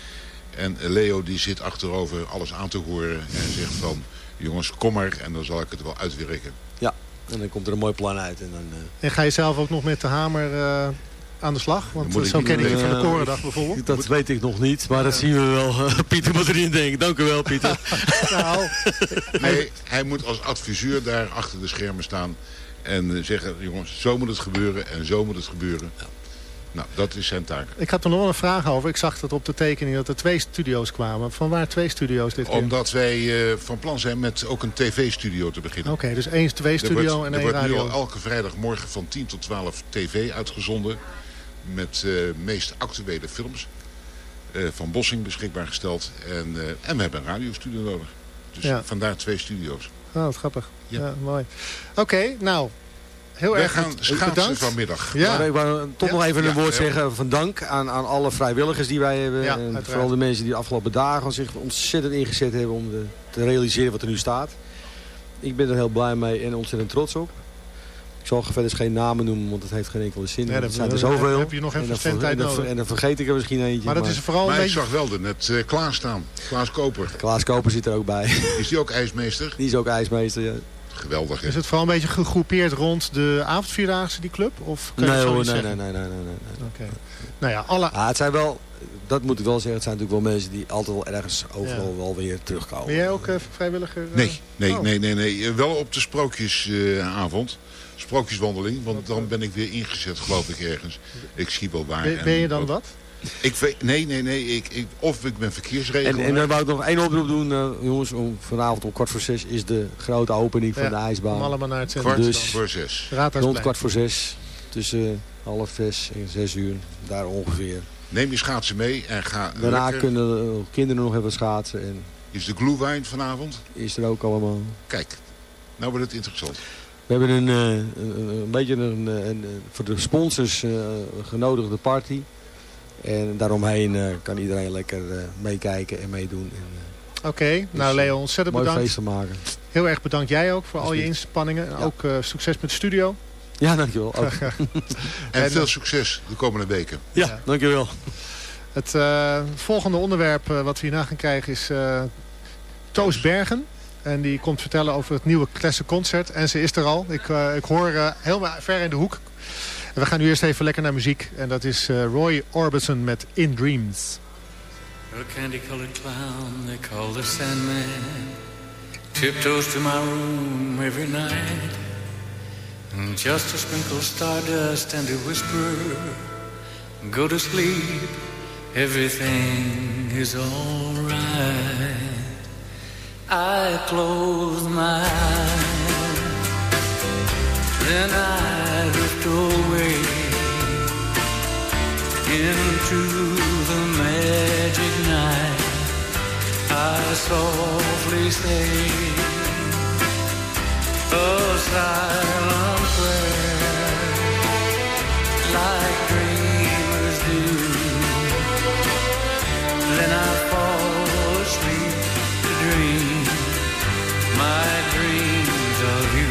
En Leo die zit achterover alles aan te horen. En zegt van... Jongens, kom maar. En dan zal ik het wel uitwerken. ja. En dan komt er een mooi plan uit. En dan, En ga je zelf ook nog met de hamer eh, aan de slag? Want eh, zo ken ik je van de Eh, Korendag bijvoorbeeld. *laughs* dat weet ik nog niet, maar dat zien we wel. *laughs* Pieter moet erin denken. Dank u wel, *laughs* Pieter. Nou, Nee, hij moet als adviseur daar achter de schermen staan. En eh, zeggen, jongens, zo moet het gebeuren. En zo moet het gebeuren. Nou, dat is zijn taak. ik had er nog wel een vraag over. Ik zag dat op de tekening dat er twee studio's kwamen. Van waar twee studio's dit keer? Omdat wij eh, van plan zijn met ook een tv-studio te beginnen. Oké, dus één twee Er studio wordt, en er één wordt nu radio. al elke vrijdagmorgen van 10 tot 12 tv uitgezonden. Met eh meest actuele films. eh, van Bossing beschikbaar gesteld. En, eh, en we hebben een radiostudio nodig. Dus Ja. vandaar twee studio's. Oh, wat grappig. Ja, Ja. mooi. Oké, nou, heel Wij erg gaan schaatsen bedankt. vanmiddag. Ja. Maar ik wou toch Ja. nog even een Ja, woord ja. zeggen van dank aan, aan alle vrijwilligers die wij hebben. Ja, en uiteraard. vooral de mensen die de afgelopen dagen zich ontzettend ingezet hebben om de- te realiseren wat er nu staat. Ik ben er heel blij mee en ontzettend trots op. Ik zal verder geen namen noemen, want het heeft geen enkele zin. Er dat- zijn er zoveel. heb je nog even en dan, zendtijd en dan- nodig. en dan vergeet ik er misschien eentje. Maar dat is vooral een Maar ik beetje... zag wel de net eh klaarstaan. Klaas Koper. Klaas Koper zit er ook bij. *laughs* Is die ook ijsmeester? Die is ook ijsmeester. Ja. Geweldig, hè? Is het vooral een beetje gegroepeerd rond de avondvierdaagse, die club? Of kan je Nee, dat hoor, nee, zeggen? nee, nee, nee, nee, nee. Oké. Nou ja, alle... Ah, het zijn wel, dat moet ik wel zeggen, het zijn natuurlijk wel mensen die altijd wel ergens overal wel weer terugkomen. Ben jij ook eh, vrijwilliger? eh? Nee, nee, Oh. nee, nee, nee. Wel op de sprookjesavond. Sprookjeswandeling. Want dan ben ik weer ingezet, geloof ik, ergens. Ik zie wel waar. Ben, en ben je dan wat. Ik weet, nee, nee, nee. Ik, ik, of ik ben En, verkeersregelaar. en dan wou ik nog één oproep doen, eh, jongens. Om, vanavond om kwart voor zes is de grote opening van Ja, de Om ijsbaan. allemaal naar het centrum Kwart Dus- voor zes. Rond kwart voor zes. Tussen eh, half zes en zes uur. Daar ongeveer. Neem je schaatsen mee en ga Daarna lekker. kunnen de kinderen nog even schaatsen. En Is de glühwein vanavond? is er ook allemaal. Kijk, nou wordt het interessant. We hebben een, eh, een, beetje een, een, een- voor de sponsors eh, genodigde party. En daaromheen eh, kan iedereen lekker eh, meekijken en meedoen. En, eh, Oké, nou Leo, ontzettend mooi bedankt. feest te maken. Heel erg bedankt jij ook voor al je inspanningen. En Ja. Ook eh, succes met de studio. Ja, dankjewel. *laughs* Ook. *laughs* En En- veel succes de komende weken. Ja, dankjewel. Het eh, volgende onderwerp wat we hierna gaan krijgen is eh Toos Bergen. En die komt vertellen over het nieuwe Classic Concert. En ze is er al. Ik, eh, ik hoor eh, helemaal ver in de hoek. En we gaan nu eerst even lekker naar muziek. En dat is eh, Roy Orbison met In Dreams. A candy-colored clown they call the Sandman Tiptoes to my room every night And just to sprinkle stardust and to whisper Go to sleep, everything is alright I close my eyes Then I drift away into the magic night. I softly say a silent prayer, like dreamers do. Then I of you.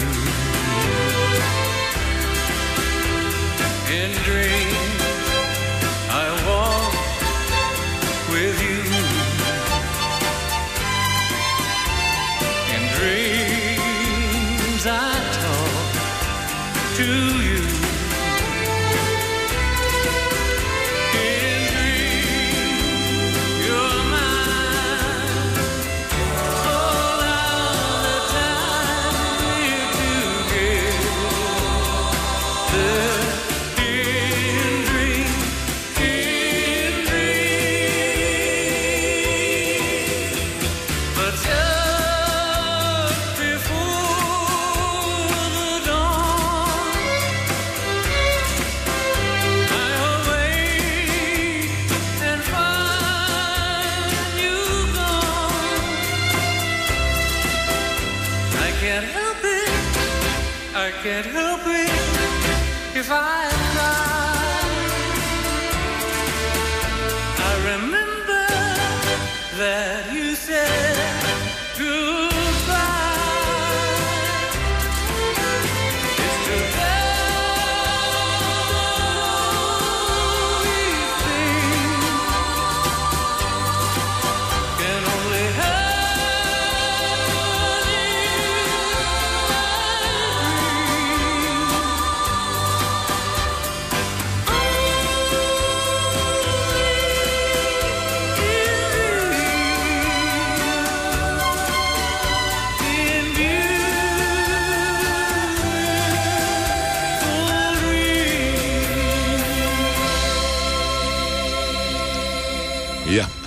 In dreams,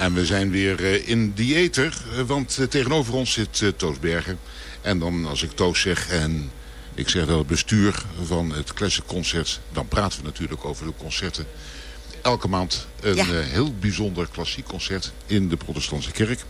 en we zijn weer eh, in die ether, eh, want eh, tegenover ons zit Toos Bergen. En dan als ik Toos zeg en ik zeg wel het bestuur van het Classic Concert... dan praten we natuurlijk over de concerten. Elke maand een Ja. heel bijzonder klassiek concert in de protestantse kerk.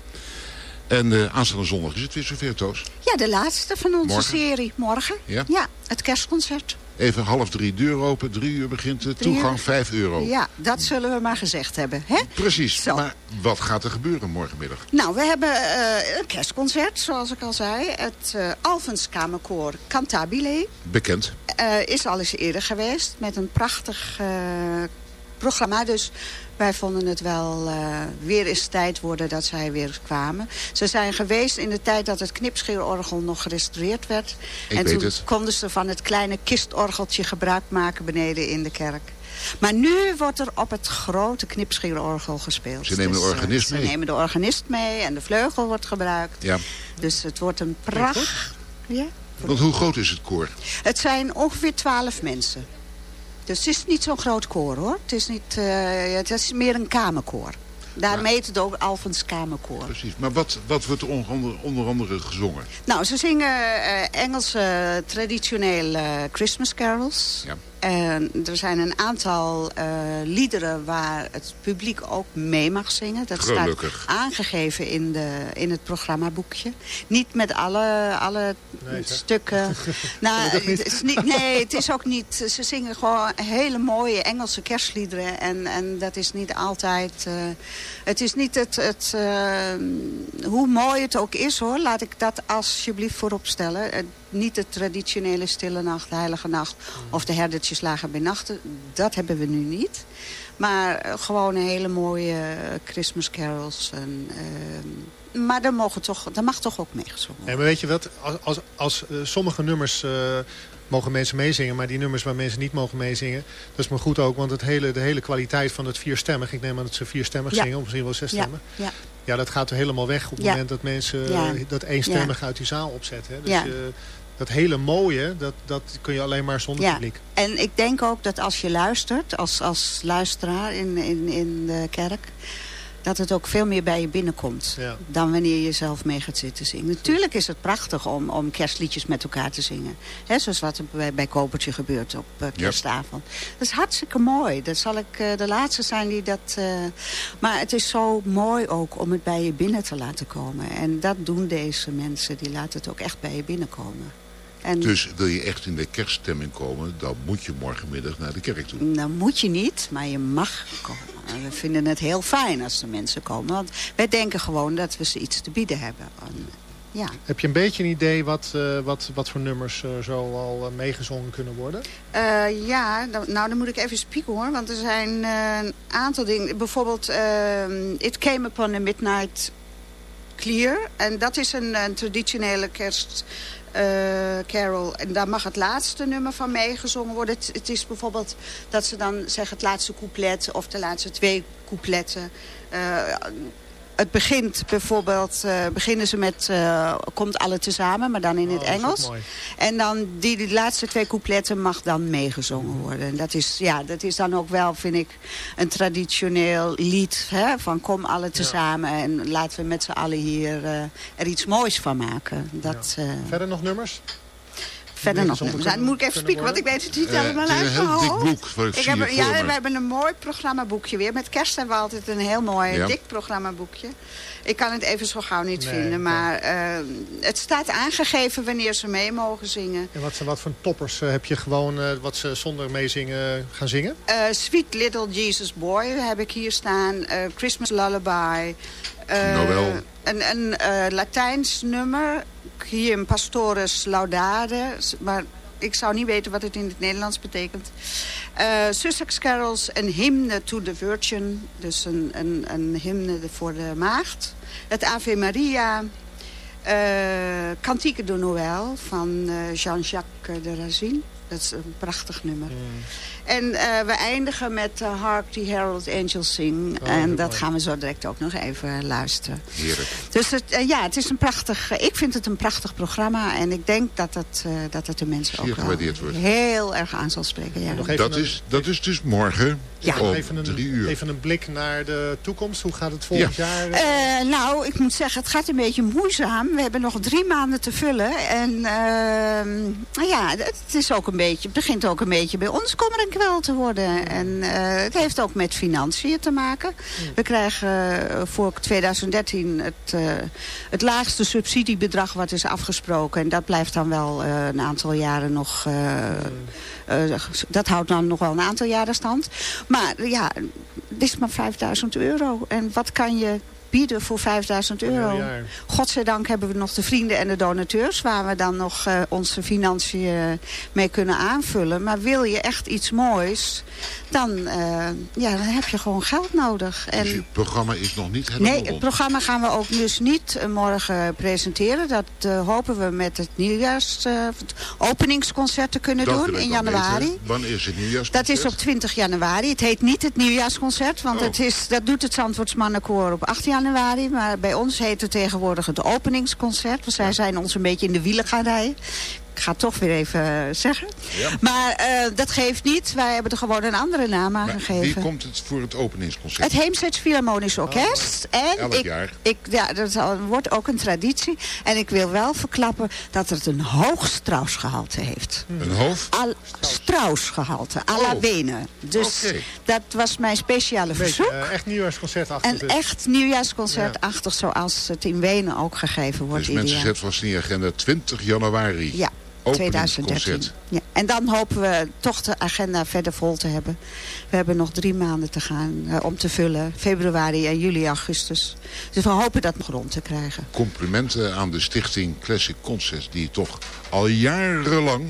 En eh, aanstaande zondag is het weer zover, Toos. Ja, de laatste van onze Morgen? serie. Morgen. Ja? het kerstconcert. Even half drie deur open, drie uur begint de toegang. 5 euro. Ja, dat zullen we maar gezegd hebben. Hè? Precies, Zo. maar wat gaat er gebeuren morgenmiddag? Nou, we hebben eh, een kerstconcert, zoals ik al zei. Het eh Alphens Kamerkoor Cantabile Bekend. eh, is al eens eerder geweest met een prachtig programma. Dus wij vonden het wel eh, weer eens tijd worden dat zij weer kwamen. Ze zijn geweest in de tijd dat het knipscheerorgel nog gerestaureerd werd. Ik en weet toen het. konden ze van het kleine kistorgeltje gebruik maken beneden in de kerk. Maar nu wordt er op het grote knipscheerorgel gespeeld. Ze nemen de Dus, eh, organist ze mee. nemen de organist mee en de vleugel wordt gebruikt. Ja, Dus het wordt een pracht. Ja? want hoe groot is het koor? Het zijn ongeveer twaalf mensen. Dus het is niet zo'n groot koor hoor. Het is, niet, eh, het is meer een kamerkoor. Daarmee heet het ook Alphens Kamerkoor. Precies, maar wat, wat wordt er onder andere, onder andere gezongen? Nou, ze zingen eh, Engelse traditionele Christmas carols. Ja. En er zijn een aantal eh, liederen waar het publiek ook mee mag zingen. Dat Gelukkig. staat aangegeven in, de, in het programmaboekje. Niet met alle, alle Nee, stukken. *laughs* nou, Gelukkig niet. het is niet. Nee, het is ook niet. Ze zingen gewoon hele mooie Engelse kerstliederen. En, en dat is niet altijd... eh, het is niet het... het eh, hoe mooi het ook is hoor. Laat ik dat alsjeblieft voorop stellen. Niet de traditionele Stille Nacht, Heilige Nacht... of de herdertjes lagen bij nachten. Dat hebben we nu niet. Maar eh, gewoon een hele mooie eh, Christmas carols. En, eh, maar daar, mogen toch, daar mag toch ook meegezongen worden. Maar weet je wat, als, als, als eh, sommige nummers mogen mensen meezingen... maar die nummers waar mensen niet mogen meezingen... dat is maar goed ook, want het hele, de hele kwaliteit van het vierstemmig... ik neem aan dat ze vierstemmig Ja. zingen, of misschien wel Ja, zesstemmig... ja. Ja, dat gaat er helemaal weg op het Ja. moment dat mensen Ja. dat eenstemmig uit die zaal opzetten. Hè. Dus Ja. Dat hele mooie, dat, dat kun je alleen maar zonder Ja. publiek. En ik denk ook dat als je luistert, als, als luisteraar in, in, in de kerk... dat het ook veel meer bij je binnenkomt Ja. dan wanneer je zelf mee gaat zitten zingen. Natuurlijk is het prachtig om, om kerstliedjes met elkaar te zingen. Hè, zoals wat er bij, bij Kopertje gebeurt op eh, kerstavond. Dat is hartstikke mooi. Dat zal ik eh, de laatste zijn die dat... eh, maar het is zo mooi ook om het bij je binnen te laten komen. En dat doen deze mensen. Die laten het ook echt bij je binnenkomen. En Dus wil je echt in de kerststemming komen, dan moet je morgenmiddag naar de kerk toe. Dan moet je niet, maar je mag komen. En we vinden het heel fijn als de mensen komen. Want wij denken gewoon dat we ze iets te bieden hebben. En, ja. Heb je een beetje een idee wat, eh, wat, wat voor nummers eh, zo al eh, meegezongen kunnen worden? Eh, ja, dan- nou dan moet ik even spieken hoor. Want er zijn eh, een aantal dingen. Bijvoorbeeld It Came Upon a Midnight Clear. En dat is een, een traditionele kerst... eh, carol. En daar mag het laatste nummer van meegezongen worden. Het, het is bijvoorbeeld dat ze dan zeggen het laatste couplet... of de laatste twee coupletten. Het begint bijvoorbeeld, eh, beginnen ze met eh, Komt alle tezamen, maar dan in het Oh, Engels. En dan die, die laatste twee coupletten mag dan meegezongen worden. En dat is, ja, dat is dan ook wel, vind ik, een traditioneel lied. Hè? Van kom alle tezamen en laten we met z'n allen hier eh, er iets moois van maken. Dat, Verder nog nummers? Verder nog nummers. Nou, dan moet ik even spieken, want ik weet het niet allemaal het is uit een heel mijn dik hoofd. boek, wat ik heb, ja, we hebben een mooi programmaboekje weer. Met kerst hebben we altijd een heel mooi Ja. dik programmaboekje. Ik kan het even zo gauw niet Nee, vinden, nee. maar eh, het staat aangegeven wanneer ze mee mogen zingen. En wat, wat voor toppers eh, heb je gewoon eh, wat ze zonder meezingen gaan zingen? Eh, Sweet Little Jesus Boy heb ik hier staan. Eh, Christmas Lullaby. Eh, Noël. Een, een eh, Latijns nummer. Hier Pastores Laudade. Maar ik zou niet weten wat het in het Nederlands betekent. Eh, Sussex Carols, een hymne to the Virgin. Dus een, een, een hymne voor de maagd. Het Ave Maria. eh Cantique de Noël van eh, Jean-Jacques de Razin. Dat is een prachtig nummer. En eh, we eindigen met eh, Hark the Herald Angels Sing. Oh, en dat gaan we zo direct ook nog even luisteren. Heerlijk. Dus het, eh, ja, het is een prachtig... eh, ik vind het een prachtig programma. En ik denk dat het, eh, dat het de mensen Zeer ook wel gewaardeerd wordt. heel erg aan zal spreken. Ja. Nog even Dat een- is, dat is dus morgen Ja. om even, een, drie uur. even een blik naar de toekomst. Hoe gaat het volgend Ja. jaar? eh? Eh, nou, ik moet zeggen, het gaat een beetje moeizaam. We hebben nog drie maanden te vullen. En ehm, nou ja, het is ook een beetje, het begint ook een beetje bij ons kommer en kwel te worden. En eh, het heeft ook met financiën te maken. We krijgen eh, voor 2013 het, eh, het laagste subsidiebedrag wat is afgesproken. En dat blijft dan wel een aantal jaren nog... dat houdt dan nog wel een aantal jaren stand. Maar ja, het is maar 5000 euro. En wat kan je bieden voor 5000 euro? Godzijdank hebben we nog de vrienden en de donateurs... waar we dan nog eh, onze financiën mee kunnen aanvullen. Maar wil je echt iets moois... dan, eh, ja, dan heb je gewoon geld nodig. Dus En het programma is nog niet helemaal Nee, het programma gaan we ook dus niet eh, morgen presenteren. Dat hopen we met het nieuwjaars, het openingsconcert te kunnen Dat doen in januari. weten. Wanneer is het nieuwjaars? Dat is op 20 januari. Het heet niet het nieuwjaarsconcert, want Oh. het is, dat doet het Zandvoortsmannenkoor op 8 januari. Maar bij ons heet het tegenwoordig het openingsconcert. Want zij zijn ons een beetje in de wielen gaan rijden. Ik ga het toch weer even zeggen. Maar eh, dat geeft niet. Wij hebben er gewoon een andere naam aan Maar gegeven. wie komt het voor het openingsconcert? Het Heemsteds Philharmonisch Orkest. en elk ik, jaar. Ik, ja, dat wordt ook een traditie. En ik wil wel verklappen dat het een hoog Strauss-gehalte heeft. Een hoofd? Al, Strauss-gehalte, à la Oh. Wenen. Dus Oké. dat was mijn speciale beetje, verzoek. eh, echt nieuwjaarsconcert achter. Een echt nieuwjaarsconcertachtig zoals het in Wenen ook gegeven wordt Dus ieder mensen, jaar. zet vast in je agenda 20 januari. Ja, 2013. Openingsconcert. Ja. En dan hopen we toch de agenda verder vol te hebben. We hebben nog drie maanden te gaan eh, om te vullen. Februari en juli, augustus. Dus we hopen dat nog rond te krijgen. Complimenten aan de stichting Classic Concerts... die toch al jarenlang,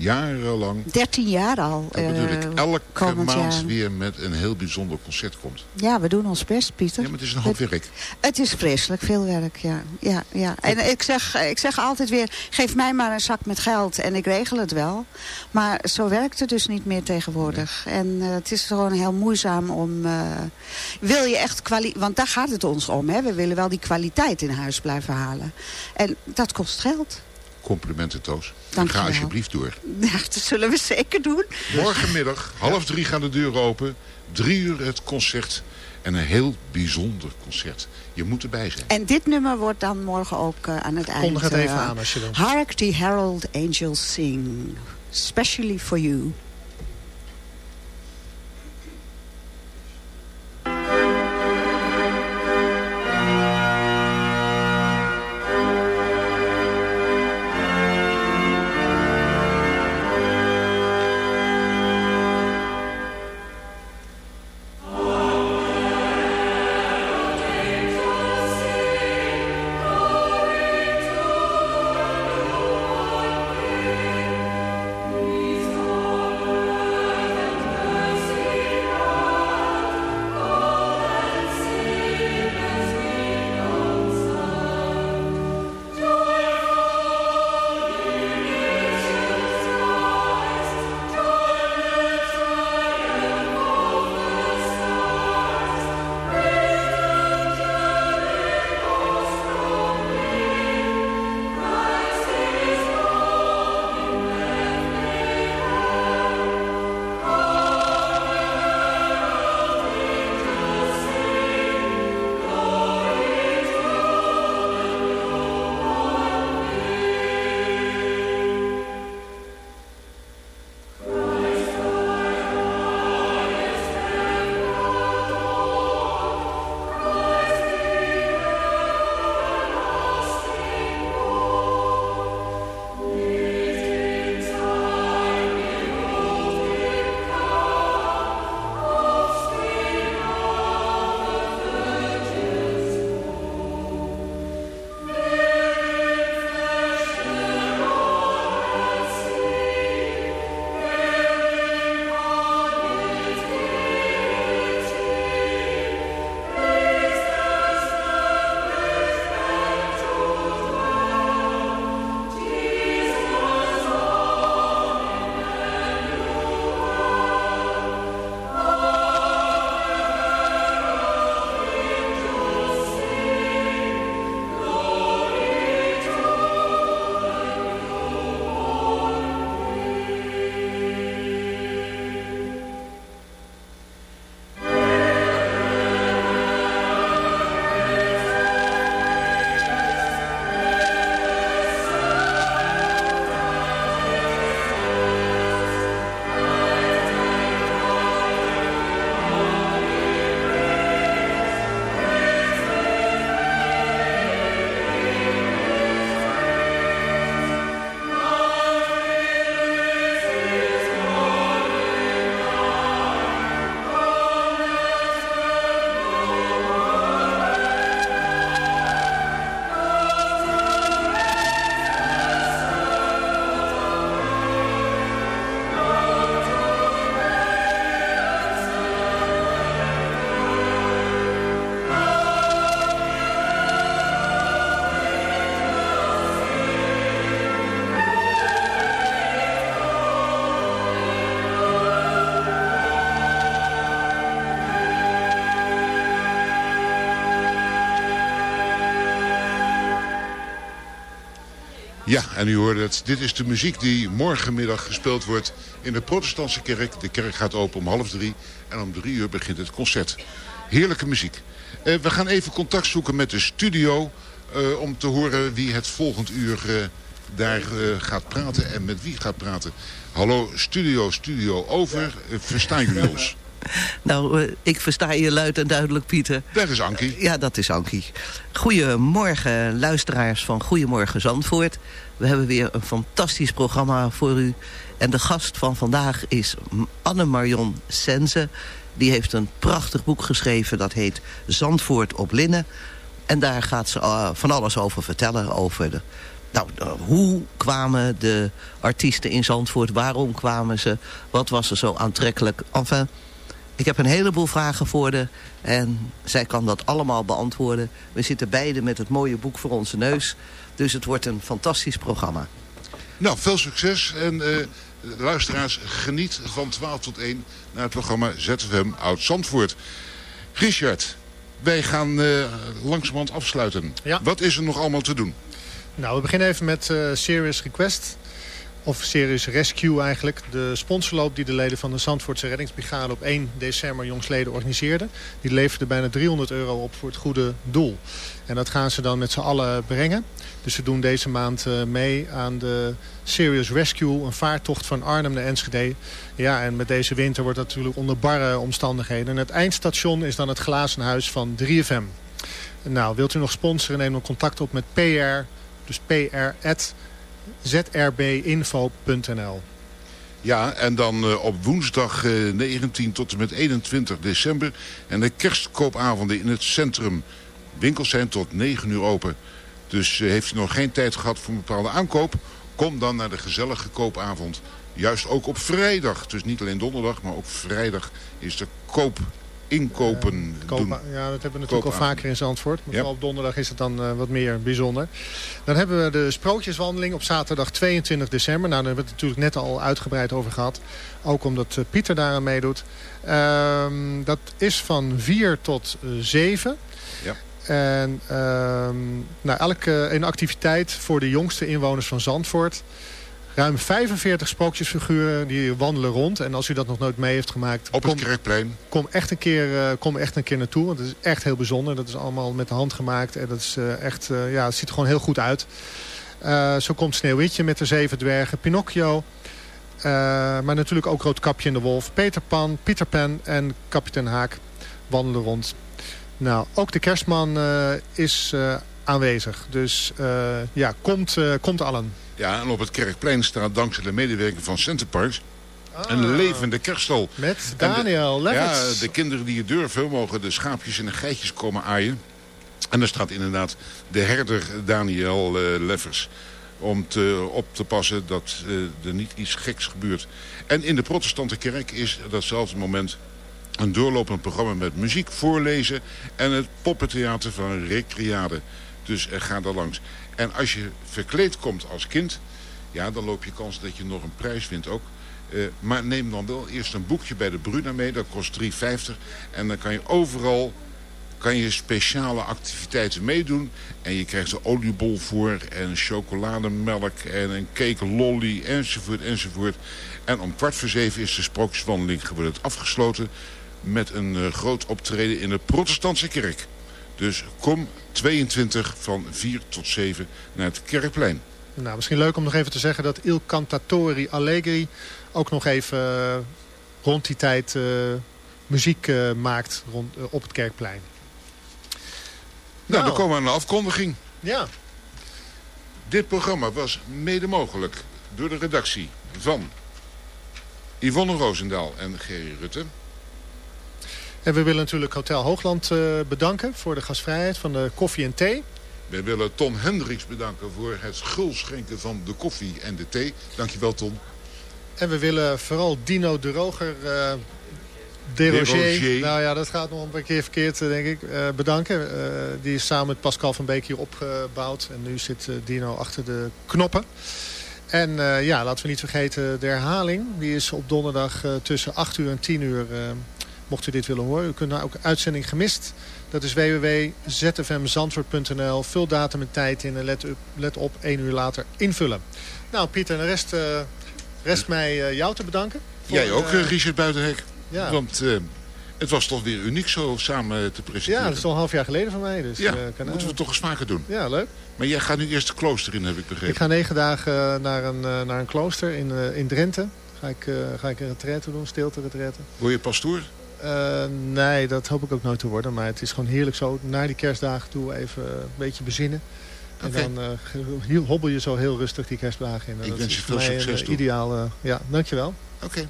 jarenlang... 13 jaar al. Dat bedoel ik, eh, elke maand jaar. weer met een heel bijzonder concert komt. Ja, we doen ons best, Pieter. Ja, maar het is een hoop werk. Het is vreselijk veel werk, ja. ja, ja. En ik zeg, ik zeg altijd weer, geef mij maar een zak met geld en ik regel het wel. Maar zo werkt het dus niet meer tegenwoordig. En eh, het is gewoon heel moeizaam om... eh, wil je echt kwaliteit... Want daar gaat het ons om, hè. We willen wel die kwaliteit in huis blijven halen. En dat kost geld. Complimenten, Toos. Dank Ga alsjeblieft door. *laughs* Ja, dat zullen we zeker doen. Morgenmiddag, half drie gaan de deuren open. Drie uur het concert. En een heel bijzonder concert. Je moet erbij zijn. En dit nummer wordt dan morgen ook eh, aan het eind... Kondig het even eh, aan als je wil. Hark the Herald Angels Sing. Specially for you. En u hoorde het. Dit is de muziek die morgenmiddag gespeeld wordt in de protestantse kerk. De kerk gaat open om half drie en om drie uur begint het concert. Heerlijke muziek. Eh, we gaan even contact zoeken met de studio eh, om te horen wie het volgend uur eh, daar gaat praten en met wie gaat praten. Hallo, studio, studio, over. Verstaan jullie ons? Nou, eh, ik versta je luid en duidelijk, Pieter. Dat is Ankie. Ja, dat is Ankie. Goedemorgen, luisteraars van Goedemorgen Zandvoort. We hebben weer een fantastisch programma voor u. En de gast van vandaag is Anne-Marion Sense. Die heeft een prachtig boek geschreven, dat heet Zandvoort op Linnen. En daar gaat ze eh, van alles over vertellen, over de, nou, hoe kwamen de artiesten in Zandvoort? Waarom kwamen ze? Wat was er zo aantrekkelijk? Enfin, ik heb een heleboel vragen voor haar. En zij kan dat allemaal beantwoorden. We zitten beide met het mooie boek voor onze neus. Dus het wordt een fantastisch programma. Nou, veel succes. En eh, luisteraars, geniet van 12 tot 1 naar het programma ZFM Oud Zandvoort. Richard, wij gaan eh langzamerhand afsluiten. Wat is er nog allemaal te doen? Nou, we beginnen even met eh Serious Request. Of Rescue eigenlijk. De sponsorloop die de leden van de Zandvoortse reddingsbrigade op 1 december jongsleden organiseerden. Die leverde bijna 300 euro op voor het goede doel. En dat gaan ze dan met z'n allen brengen. Dus ze doen deze maand eh, mee aan de Serious Rescue. Een vaartocht van Arnhem naar Enschede. Ja, en met deze winter wordt dat natuurlijk onder barre omstandigheden. En het eindstation is dan het glazen huis van 3FM. Nou, wilt u nog sponsoren, neem dan contact op met PR. Dus PR zrbinfo.nl. Ja, en dan eh, op woensdag eh, 19 tot en met 21 december. En de kerstkoopavonden in het centrum. Winkels zijn tot 9 uur open. Dus eh, heeft u nog geen tijd gehad voor een bepaalde aankoop? Kom dan naar de gezellige koopavond. Juist ook op vrijdag. Dus niet alleen donderdag, maar ook vrijdag is er koop inkopen Koop- doen. ja, dat hebben we natuurlijk al vaker in Zandvoort. Maar Ja. op donderdag is het dan eh, wat meer bijzonder. Dan hebben we de sprookjeswandeling op zaterdag 22 december. Nou, daar hebben we het natuurlijk net al uitgebreid over gehad. Ook omdat eh, Pieter daaraan meedoet. Ehm, dat is van 4 tot eh, 7. Ja. En ehm, nou, elke een activiteit voor de jongste inwoners van Zandvoort. Ruim 45 sprookjesfiguren die wandelen rond. En als u dat nog nooit mee heeft gemaakt... Op het Kerkplein. Kom echt, een keer, eh, kom echt een keer naartoe. Want het is echt heel bijzonder. Dat is allemaal met de hand gemaakt. En dat is eh, echt, eh, ja, het ziet er gewoon heel goed uit. Zo komt Sneeuwwitje met de zeven dwergen. Pinocchio. Maar natuurlijk ook Roodkapje en de Wolf. Peter Pan, Pieter Pan en Kapitein Haak wandelen rond. Nou, ook de kerstman is aanwezig. Dus ja, komt, komt allen. Ja, en op het Kerkplein staat dankzij de medewerking van Centerparks... een levende kerststal. Ah. Met de- Daniel Levits. Ja, de kinderen die het durven mogen de schaapjes en de geitjes komen aaien. En er staat inderdaad de herder Daniel eh, Leffers. Om te, op te passen dat eh, er niet iets geks gebeurt. En in de protestante kerk is datzelfde moment een doorlopend programma met muziek, voorlezen en het poppentheater van Recreade. Dus eh, ga daar langs. En als je verkleed komt als kind, ja, dan loop je kans dat je nog een prijs wint ook. Eh, maar neem dan wel eerst een boekje bij de Bruna mee, dat kost 3,50. En dan kan je overal kan je speciale activiteiten meedoen. En je krijgt een oliebol voor en chocolademelk en een cake lolly enzovoort enzovoort. En om kwart voor zeven is de sprookjeswandeling het afgesloten met een eh, groot optreden in de protestantse kerk. Dus kom 22 van 4 tot 7 naar het Kerkplein. Nou, misschien leuk om nog even te zeggen dat Il Cantatori Allegri ook nog even eh, rond die tijd eh, muziek eh, maakt rond, op het Kerkplein. Nou, dan komen we aan de afkondiging. Ja. Dit programma was mede mogelijk door de redactie van Yvonne Roosendaal en Gerry Rutte. En we willen natuurlijk Hotel Hoogland eh, bedanken voor de gastvrijheid van de koffie en thee. We willen Tom Hendricks bedanken voor het gulschenken van de koffie en de thee. Dankjewel Tom. En we willen vooral Dino de Roger, eh de Roger, nou ja, dat gaat nog een keer verkeerd, eh, denk ik, bedanken. Die is samen met Pascal van Beek hier opgebouwd. En nu zit Dino achter de knoppen. En ja, laten we niet vergeten de herhaling. Die is op donderdag tussen 8 uur en 10 uur, mocht u dit willen horen. U kunt nou ook uitzending gemist Dat is www.zfmzandvoort.nl. Vul datum en tijd in en let, op- let op, één uur later invullen. Nou, Pieter, en de rest, eh, rest mij eh, jou te bedanken. voor, Jij ook, eh, Richard Buitenhek. ja. Want het was toch weer uniek zo samen te presenteren. Ja, dat is al een half jaar geleden van mij. Dus, Ja, kan moeten we toch eens vaker doen. Ja, leuk. Maar jij gaat nu eerst de klooster in, heb ik begrepen. Ik ga negen dagen naar een, naar een klooster in, in Drenthe. Ga ik, ga ik een retraite doen, stilte retraite. Word je pastoor? Eh, nee, dat hoop ik ook nooit te worden. Maar het is gewoon heerlijk zo. Naar die kerstdagen toe even een beetje bezinnen. En dan heel- hobbel je zo heel rustig die kerstdagen in. Ik dat wens je veel succes eh, toe. Ideaal, eh, ja, dankjewel. Oké.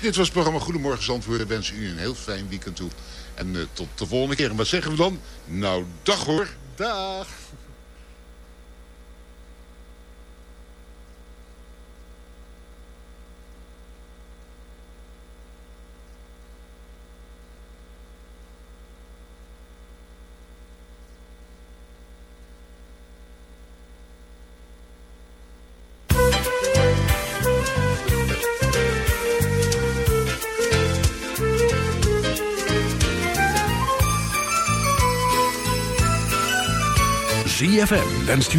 Dit was het programma Goedemorgen Zandvoort. We wensen u een heel fijn weekend toe. En tot de volgende keer. En wat zeggen we dan? Nou, dag hoor. Dag. ZFM wenst u...